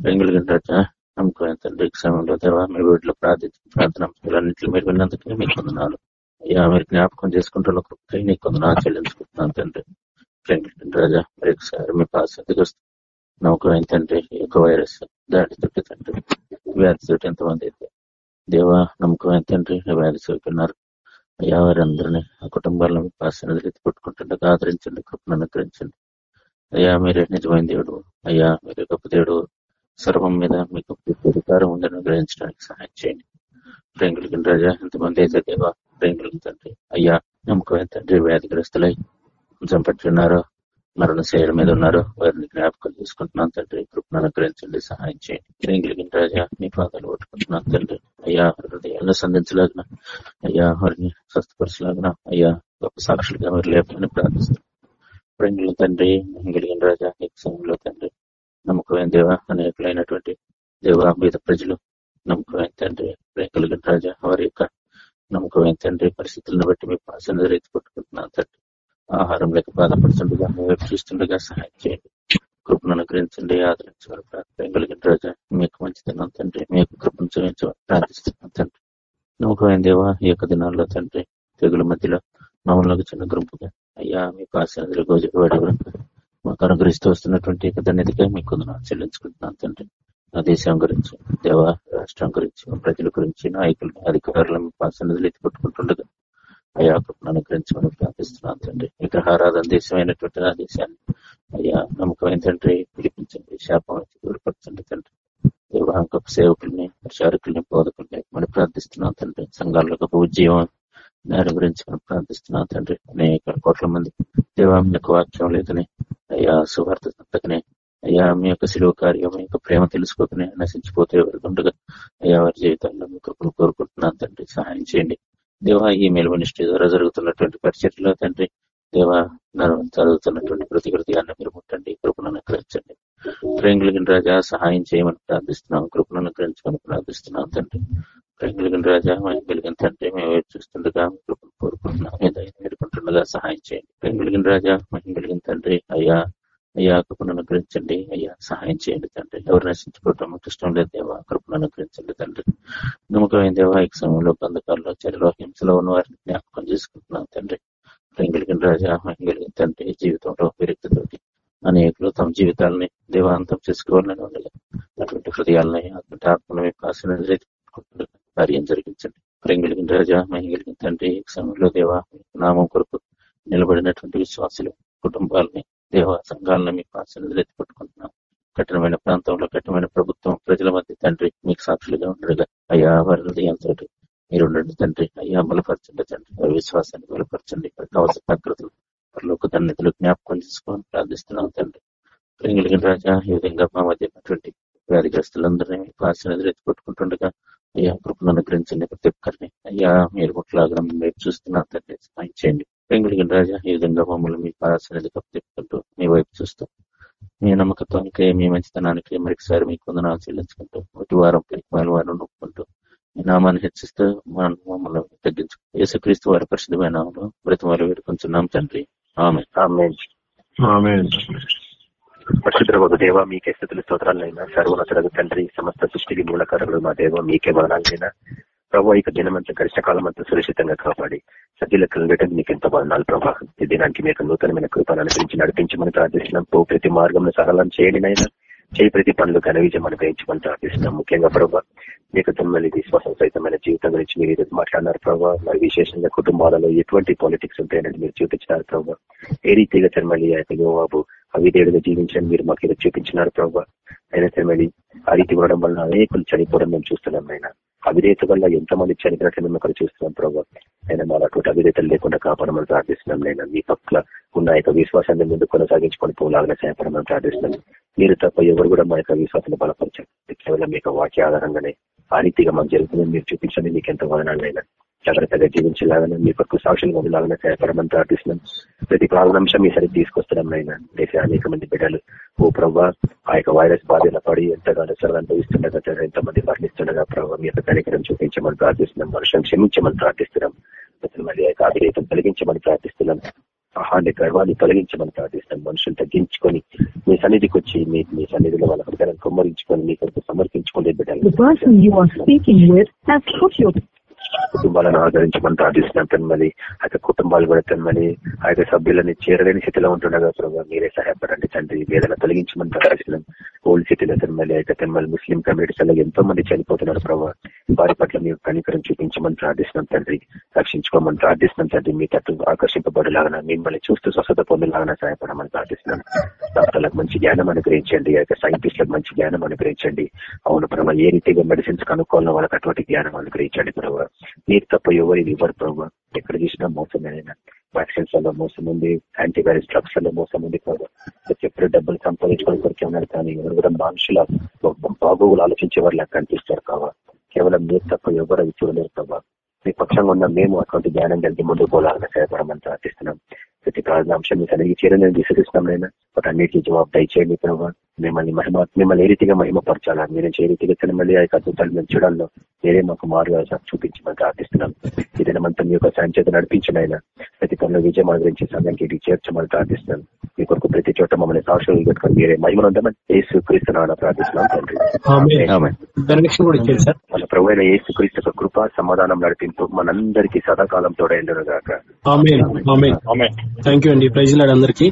ప్రేమ కలిగిన నమ్మకం తండ్రి సమయంలో దేవా మీ వీటిలో ప్రార్థించిన ప్రార్థన అంశాలన్నింటిలో మీరు విన్నందుకే మీకు కొందనాలు అయ్యా మీరు జ్ఞాపకం చేసుకుంటున్న కృపకై నీకు కొందనాలు చెల్లించుకుంటున్నాను తండ్రి. రాజా మరి ఒకసారి మీ పాసతికి వస్తుంది నమ్మకం ఏంటంటే ఈ యొక్క వైరస్ దాడి తోటి తండ్రి వ్యాధి తోటి ఎంతమంది అయితే. దేవ నమ్మకం ఏంటంటే వ్యాధి సోకున్నారు అయ్యా వారందరినీ ఆ కుటుంబాలను మీ పాసన ఆదరించండి కృపను అనుగ్రహించండి. అయ్యా మీరే నిజమైన దేవుడు. అయ్యా మీరే గొప్ప దేవుడు. సర్వం మీద మీకు అధికారం ఉందని అనుగ్రహించడానికి సహాయం చేయండి. ప్రేంగులకి రాజా ఎంతమంది అయితే దేవా ప్రేంగులకి తండ్రి. అయ్యా నమ్మకం తండ్రి వ్యాధిగ్రస్తులై చంపట్టున్నారో మరణ శైలి మీద ఉన్నారు. వారిని జ్ఞాపకం చేసుకుంటున్నాను తండ్రి. కృపను అనుగ్రహించండి సహాయం చేయండి. ప్రేమ రాజా మీ పాదాలు పట్టుకుంటున్నాను తండ్రి. అయ్యా హృదయాలను సంధించలాగిన అయ్యా వారిని స్వస్థపరచలాగిన అయ్యా గొప్ప సాక్షులుగా వారు లేపని ప్రార్థిస్తున్నాం తండ్రి కలిగిన రాజా సమయంలో తండ్రి. నమ్మకమైన దేవ అనేకులైనటువంటి దేవ మీద ప్రజలు నమ్మకమైన తండ్రి. ప్రేమ రాజా వారి యొక్క నమ్మకమైన తండ్రి పరిస్థితులను బట్టి మీ పాసన రైతు పట్టుకుంటున్నాను తండ్రి. ఆహారం లేక బాధపడుతుండగా వైపు చూస్తుండగా సహాయం చేయండి. కృపను అనుగ్రహించండి ఆదరించమని ప్రార్థన కలిగిన రోజా మీకు మంచితనం తండ్రి మీకు కృపను చూపించమని ప్రార్థిస్తున్నాం తండ్రి. నమ్మకమైన దేవా ఈ యొక్క దినాల్లో తండ్రి తెగుల మధ్యలో మమ్మల్ని చిన్న గుంపుగా అయ్యా మీ పాసనదిలో గోజపడి మాకు అనుగ్రహిస్తూ వస్తున్నటువంటి యొక్క ధన్యతగా మీకు కొందరు చెల్లించుకుంటున్నాను తండ్రి. నా దేశం గురించి దేవ రాష్ట్రం గురించి ప్రజల గురించి నాయకులు అధికారులు మీ పాసనదిలో ఎత్తి పట్టుకుంటుండగా అయ్యా కృపను అనుగ్రహించమని ప్రార్థిస్తున్నాను తండ్రి. విగ్రహారాధన దేశమైనటువంటి నా దేశాన్ని. అయ్యా నమ్మకమైన తండ్రి పిలిపించండి శాపం నుంచి దూరపరచండి తండ్రి. దేవా గొప్ప సేవకుల్ని ప్రచారకుల్ని బోధకుల్ని మనం ప్రార్థిస్తున్నాం తండ్రి. సంఘాలకు గొప్ప ఉద్యమం దాని గురించి మనం ప్రార్థిస్తున్నాం తండ్రి. అనేక కోట్ల మంది దేవా మీ యొక్క వాక్యం లేదని అయ్యా సువార్త సంతకనే అయ్యా మీ యొక్క శిలువ కార్యం మీ యొక్క ప్రేమ తెలుసుకోకనే నశించిపోతే ఎవరికి ఉండగా అయ్యా వారి జీవితాల్లో మీ కృపను కోరుకుంటున్నాను తండ్రి. సహాయం చేయండి. దేవా ఈ మెలవనిష్టి ద్వారా జరుగుతున్నటువంటి పరిచర్లో తండ్రి దేవా చదువుతున్నటువంటి ప్రతి కృతిగాన్ని మీరు ముట్టండి కృపను అనుగ్రహించండి. ప్రేంగులగిన రాజా సహాయం చేయమని ప్రార్థిస్తున్నాం కృపను అనుగ్రహించమని ప్రార్థిస్తున్నాం తండ్రి. ప్రేంగులగిన రాజా మేము వెలిగిన తండ్రి మేము చూస్తుండగా కృపను కోరుకుంటున్నాం ఏదైనా వేడుకుంటుండగా సహాయం చేయండి. ప్రేంగులగిన రాజా మేము వెలిగిన తండ్రి అయ్యా అయ్యా కృపను అనుగ్రహించండి. అయ్యా సహాయం చేయండి తండ్రి. ఎవరు నశించుకోవటం ఇష్టం లేదు దేవా కృపను అనుగ్రహించండి తండ్రి. నమ్మకమైన దేవా ఈ సమయంలో అంధకారంలో చర్యలో హింసలో ఉన్న వారిని జ్ఞాపకం చేసుకుంటున్నాను తండ్రి. ప్రేమ కలిగిన రాజా కలిగిన తండ్రి జీవితంలో విరక్తితోటి అనేకులు తమ జీవితాలని దేవాంతం చేసుకోవాలని ఉండలేదు అటువంటి హృదయాలని అటువంటి ఆత్మను మీకు కార్యం జరిగించండి. ప్రేమ కలిగిన రాజా మేము కలిగిన తండ్రి ఈ సమయంలో దేవా నామం కొరకు నిలబడినటువంటి విశ్వాసులు కుటుంబాలని దేవ సంఘాలను మీ ఆశలు ఎత్తుపట్టుకుంటున్నాం. కఠినమైన ప్రాంతంలో కఠినమైన ప్రభుత్వం ప్రజల మధ్య తండ్రి మీకు సాక్షులుగా ఉండడుగా అయ్యా వారి హృదయంతో మీరు ఉండండి తండ్రి. అయ్యా బలపరచండి తండ్రి. వారి విశ్వాసాన్ని బలపరచండి. అవసర కావాల్సిన ప్రకృతులు వారిలోక తన్నిధులు జ్ఞాపకం చేసుకోవాలని ప్రార్థిస్తున్నాం తండ్రి. కలిగిన రాజా ఈ విధంగా మా మధ్య ఉన్నటువంటి వ్యాధిగ్రస్తులందరినీ మీ ఆశను ఎత్తిపెట్టుకుంటుండగా అయ్యా కృపను అనుగ్రహించండి ప్రతి ఒక్కరిని. అయ్యా మీరు ముట్లాగా మీరు చూస్తున్నారు తండ్రి. సహాయం చేయండి. పెంగులిగిన రాజా ఈ విధంగా మమ్మల్ని మీ పాసనది కప్పిపుకుంటూ మీ వైపు చూస్తూ మీ నమ్మకత్వానికి మీ మంచితనానికి మరొకసారి మీకు వందనాలు చెల్లించుకుంటూ ఒకటి వారం పది వారం నొప్పుకుంటూ మీ నామాన్ని హెచ్చిస్తూ మనం మమ్మల్ని తగ్గించు యేసుక్రీస్తు వారి పరిశుద్ధమైన నామంలో బ్రతిమాలు వేడుకుంటున్నాం తండ్రి. ఆమె. పరిశుద్ధ ఒక దేవ మీకే స్థితులు స్తోత్రాలైనా సర్వనతులకు తండ్రి సమస్త సృష్టికి మూలకారులు మా దేవ మీకే వదనాలైనా ప్రభావ ఇక దినమంతా గడిచిన కాలం అంతా సురక్షితంగా కాపాడి సద్యులకు కలిగటం మీకు ఎంతో వదనాలు ప్రభా. ఈ దినానికి మీకు నూతనమైన కృపను అనుసరించి నడిపించమని ప్రార్థిస్తున్నాం. పో ప్రతి మార్గంలో సరళం చేయండి నైనా చేయి ప్రతి పనులు ఘన విజయం అనుగ్రహించమని ప్రార్థిస్తున్నాం. ముఖ్యంగా ప్రభా మీకు తొమ్మిది విశ్వాసం సహితమైన జీవితం గురించి మీరు ఈరోజు మాట్లాడినారు ప్రభావ మరి విశేషంగా కుటుంబాలలో ఎటువంటి పాలిటిక్స్ ఉంటాయని మీరు చూపించినారు ప్రభావ ఏ రీతిగా తిరుమలి ఆ యొక్క యువబాబు అవిధేయుడుగా జీవించని మీరు మాకు ఈరోజు చూపించినారు ప్రభావ అయినా తిరుమలి ఆ రీతి ఉండడం వల్ల అనేకులు చనిపోవడం మేము చూస్తున్నాం ఆయన అవిధేయత వల్ల ఎంతమంది చనిపోయినట్లు మేము అక్కడ చూస్తున్నాం ప్రభావ అయినా మా అటువంటి అవిధేతలు లేకుండా కాపాడమని ప్రార్థిస్తున్నాం నేను మీ పట్ల ఉన్న యొక్క విశ్వాసాన్ని ముందు కొనసాగించుకొని పోలాగా సహాయపడమని ప్రార్థిస్తున్నాం. మీరు తప్ప ఎవరు కూడా మా యొక్క విశ్వాసాన్ని బలపరచారు. కేవలం మీ యొక్క వాక్య ఆధారంగానే ఆ రీతిగా మాకు జరుగుతుందని మీరు చూపించండి. మీకు ఎంత వదనాలైనా జాగ్రత్తగా జీవించేలాగానే మీ పక్క సాక్షులు మొదలాగానే సహాయపడమని ప్రార్థిస్తున్నాం ప్రతి ప్రారంభంశం మీ సరికి తీసుకొస్తున్నాం అయినా దేశ అనేక మంది బిడ్డలు. ఓ ప్రభా ఆ యొక్క వైరస్ బాధల పడి ఎంతగానో సరళ అనుభవిస్తుండగా ఎంతమంది మరణిస్తుండగా ప్రభావ మీ యొక్క కనికరం చూపించమని ప్రార్థిస్తున్నాం. మనుషులను క్షమించమని ప్రార్థిస్తున్నాం. అసలు మళ్ళీ యొక్క అభిరేతం కలిగించమని ప్రార్థిస్తున్నాం. ఆహాన్ని గర్వాన్ని తొలగించమని ప్రార్థిస్తున్నాం. మనుషులు తగ్గించుకొని మీ సన్నిధికి వచ్చి మీ మీ సన్నిధిలో వాళ్ళ హృదయాన్ని కుమ్మరించుకొని మీ కొరకు సమర్పించుకునే బిడ్డలు. కుటుంబాలను ఆదరించమని ప్రార్థిస్తున్నాం తన్మలి ఆ యొక్క కుటుంబాలు కూడా తన్మలి ఆ యొక్క సభ్యులని చేరలేని స్థితిలో ఉంటుండగా ప్రభావ మీరే సహాయపడండి తండ్రి. వేదన తొలగించమని ప్రార్థిస్తున్నాం. ఓల్డ్ సిటీలో తన్మలి ఆ యొక్క ముస్లిం కమ్యూనిటీస్ ఎంతో మంది చనిపోతున్నారు ప్రభావ వారి పట్ల మీరు కనికరం చూపించమని ప్రార్థిస్తున్నాం తండ్రి. రక్షించుకోమని ప్రార్థిస్తున్నాం తండ్రి. మీ తట్టు ఆకర్షింపబడేలాగా మిమ్మల్ని చూస్తూ స్వస్థత పొందేలాగా సహాయపడమని ప్రార్థిస్తున్నాం. డాక్టర్లకు మంచి జ్ఞానం అనుగ్రహించండి. ఆ యొక్క సైంటిస్టులకు మంచి జ్ఞానం అనుగ్రహించండి. అవును ప్రభావ ఏ రీతిగా మెడిసిన్స్ కనుక్కోవాలో వాళ్ళకి అటువంటి జ్ఞానం అనుగ్రహించండి ప్రభావ మీరు తప్ప ఎవరు ఇవ్వరు ప్రభావ ఎక్కడ చూసినా మోసమేనైనా వ్యాక్సిన్స్ వల్ల మోసం ఉంది యాంటీవైరస్ డ్రగ్స్ వల్ల మోసం ఉంది ప్రభావ ఎప్పుడు డబ్బులు సంపాదించుకోవడం కొరికే ఉన్నారు కానీ ఎవరు కూడా మనుషుల బాగోగులు ఆలోచించే వారు లెక్క కనిపిస్తారు కావా కేవలం మీరు తప్ప ఎవరు అవి చూడలేరు ప్రభావ మీ పక్షంగా ఉన్న మేము అటువంటి జ్ఞానం కలిగి ముందుకు పోలాలని సహాయపడమని ప్రార్థిస్తున్నాం. ప్రతి ప్రార్థనాంశం మీకు అనేది చేరని విశ్వసిస్తున్నాం నేను వాటి అన్నిటికీ జవాబు దయచేయండి ప్రభావ మిమ్మల్ని మహిమ మిమ్మల్ని ఏ రీతిగా మహిమపరచాలా మీరు ఏ రీతిగా తినమల్లి ఆ యొక్క అద్భుతాలు మేము చూడాలో మీరే మాకు మారుగా చూపించమని ప్రార్థిస్తున్నాం ఈ దినమంతా మీ యొక్క సాయం చేత నడిపించిన ఆయన ప్రతి పనుల విజయం గురించి సమయానికి ఇది చేర్చమని ప్రార్థిస్తున్నాం మీ కొరకు ప్రతి చోట మమ్మల్ని సాక్షులు పెట్టుకొని మీరే మహిమనుందమని ఏసు క్రీస్తున్నా ప్రార్థిస్తున్నాం తండ్రి. మన ప్రభు అయిన యేసు క్రీస్తు కృప సమాధానం నడిపింపు మనందరికీ సదాకాలం తోడైండును గాక థ్యాంక్ యూ అండి. ప్రైజ్ లాడ్ అందరికీ.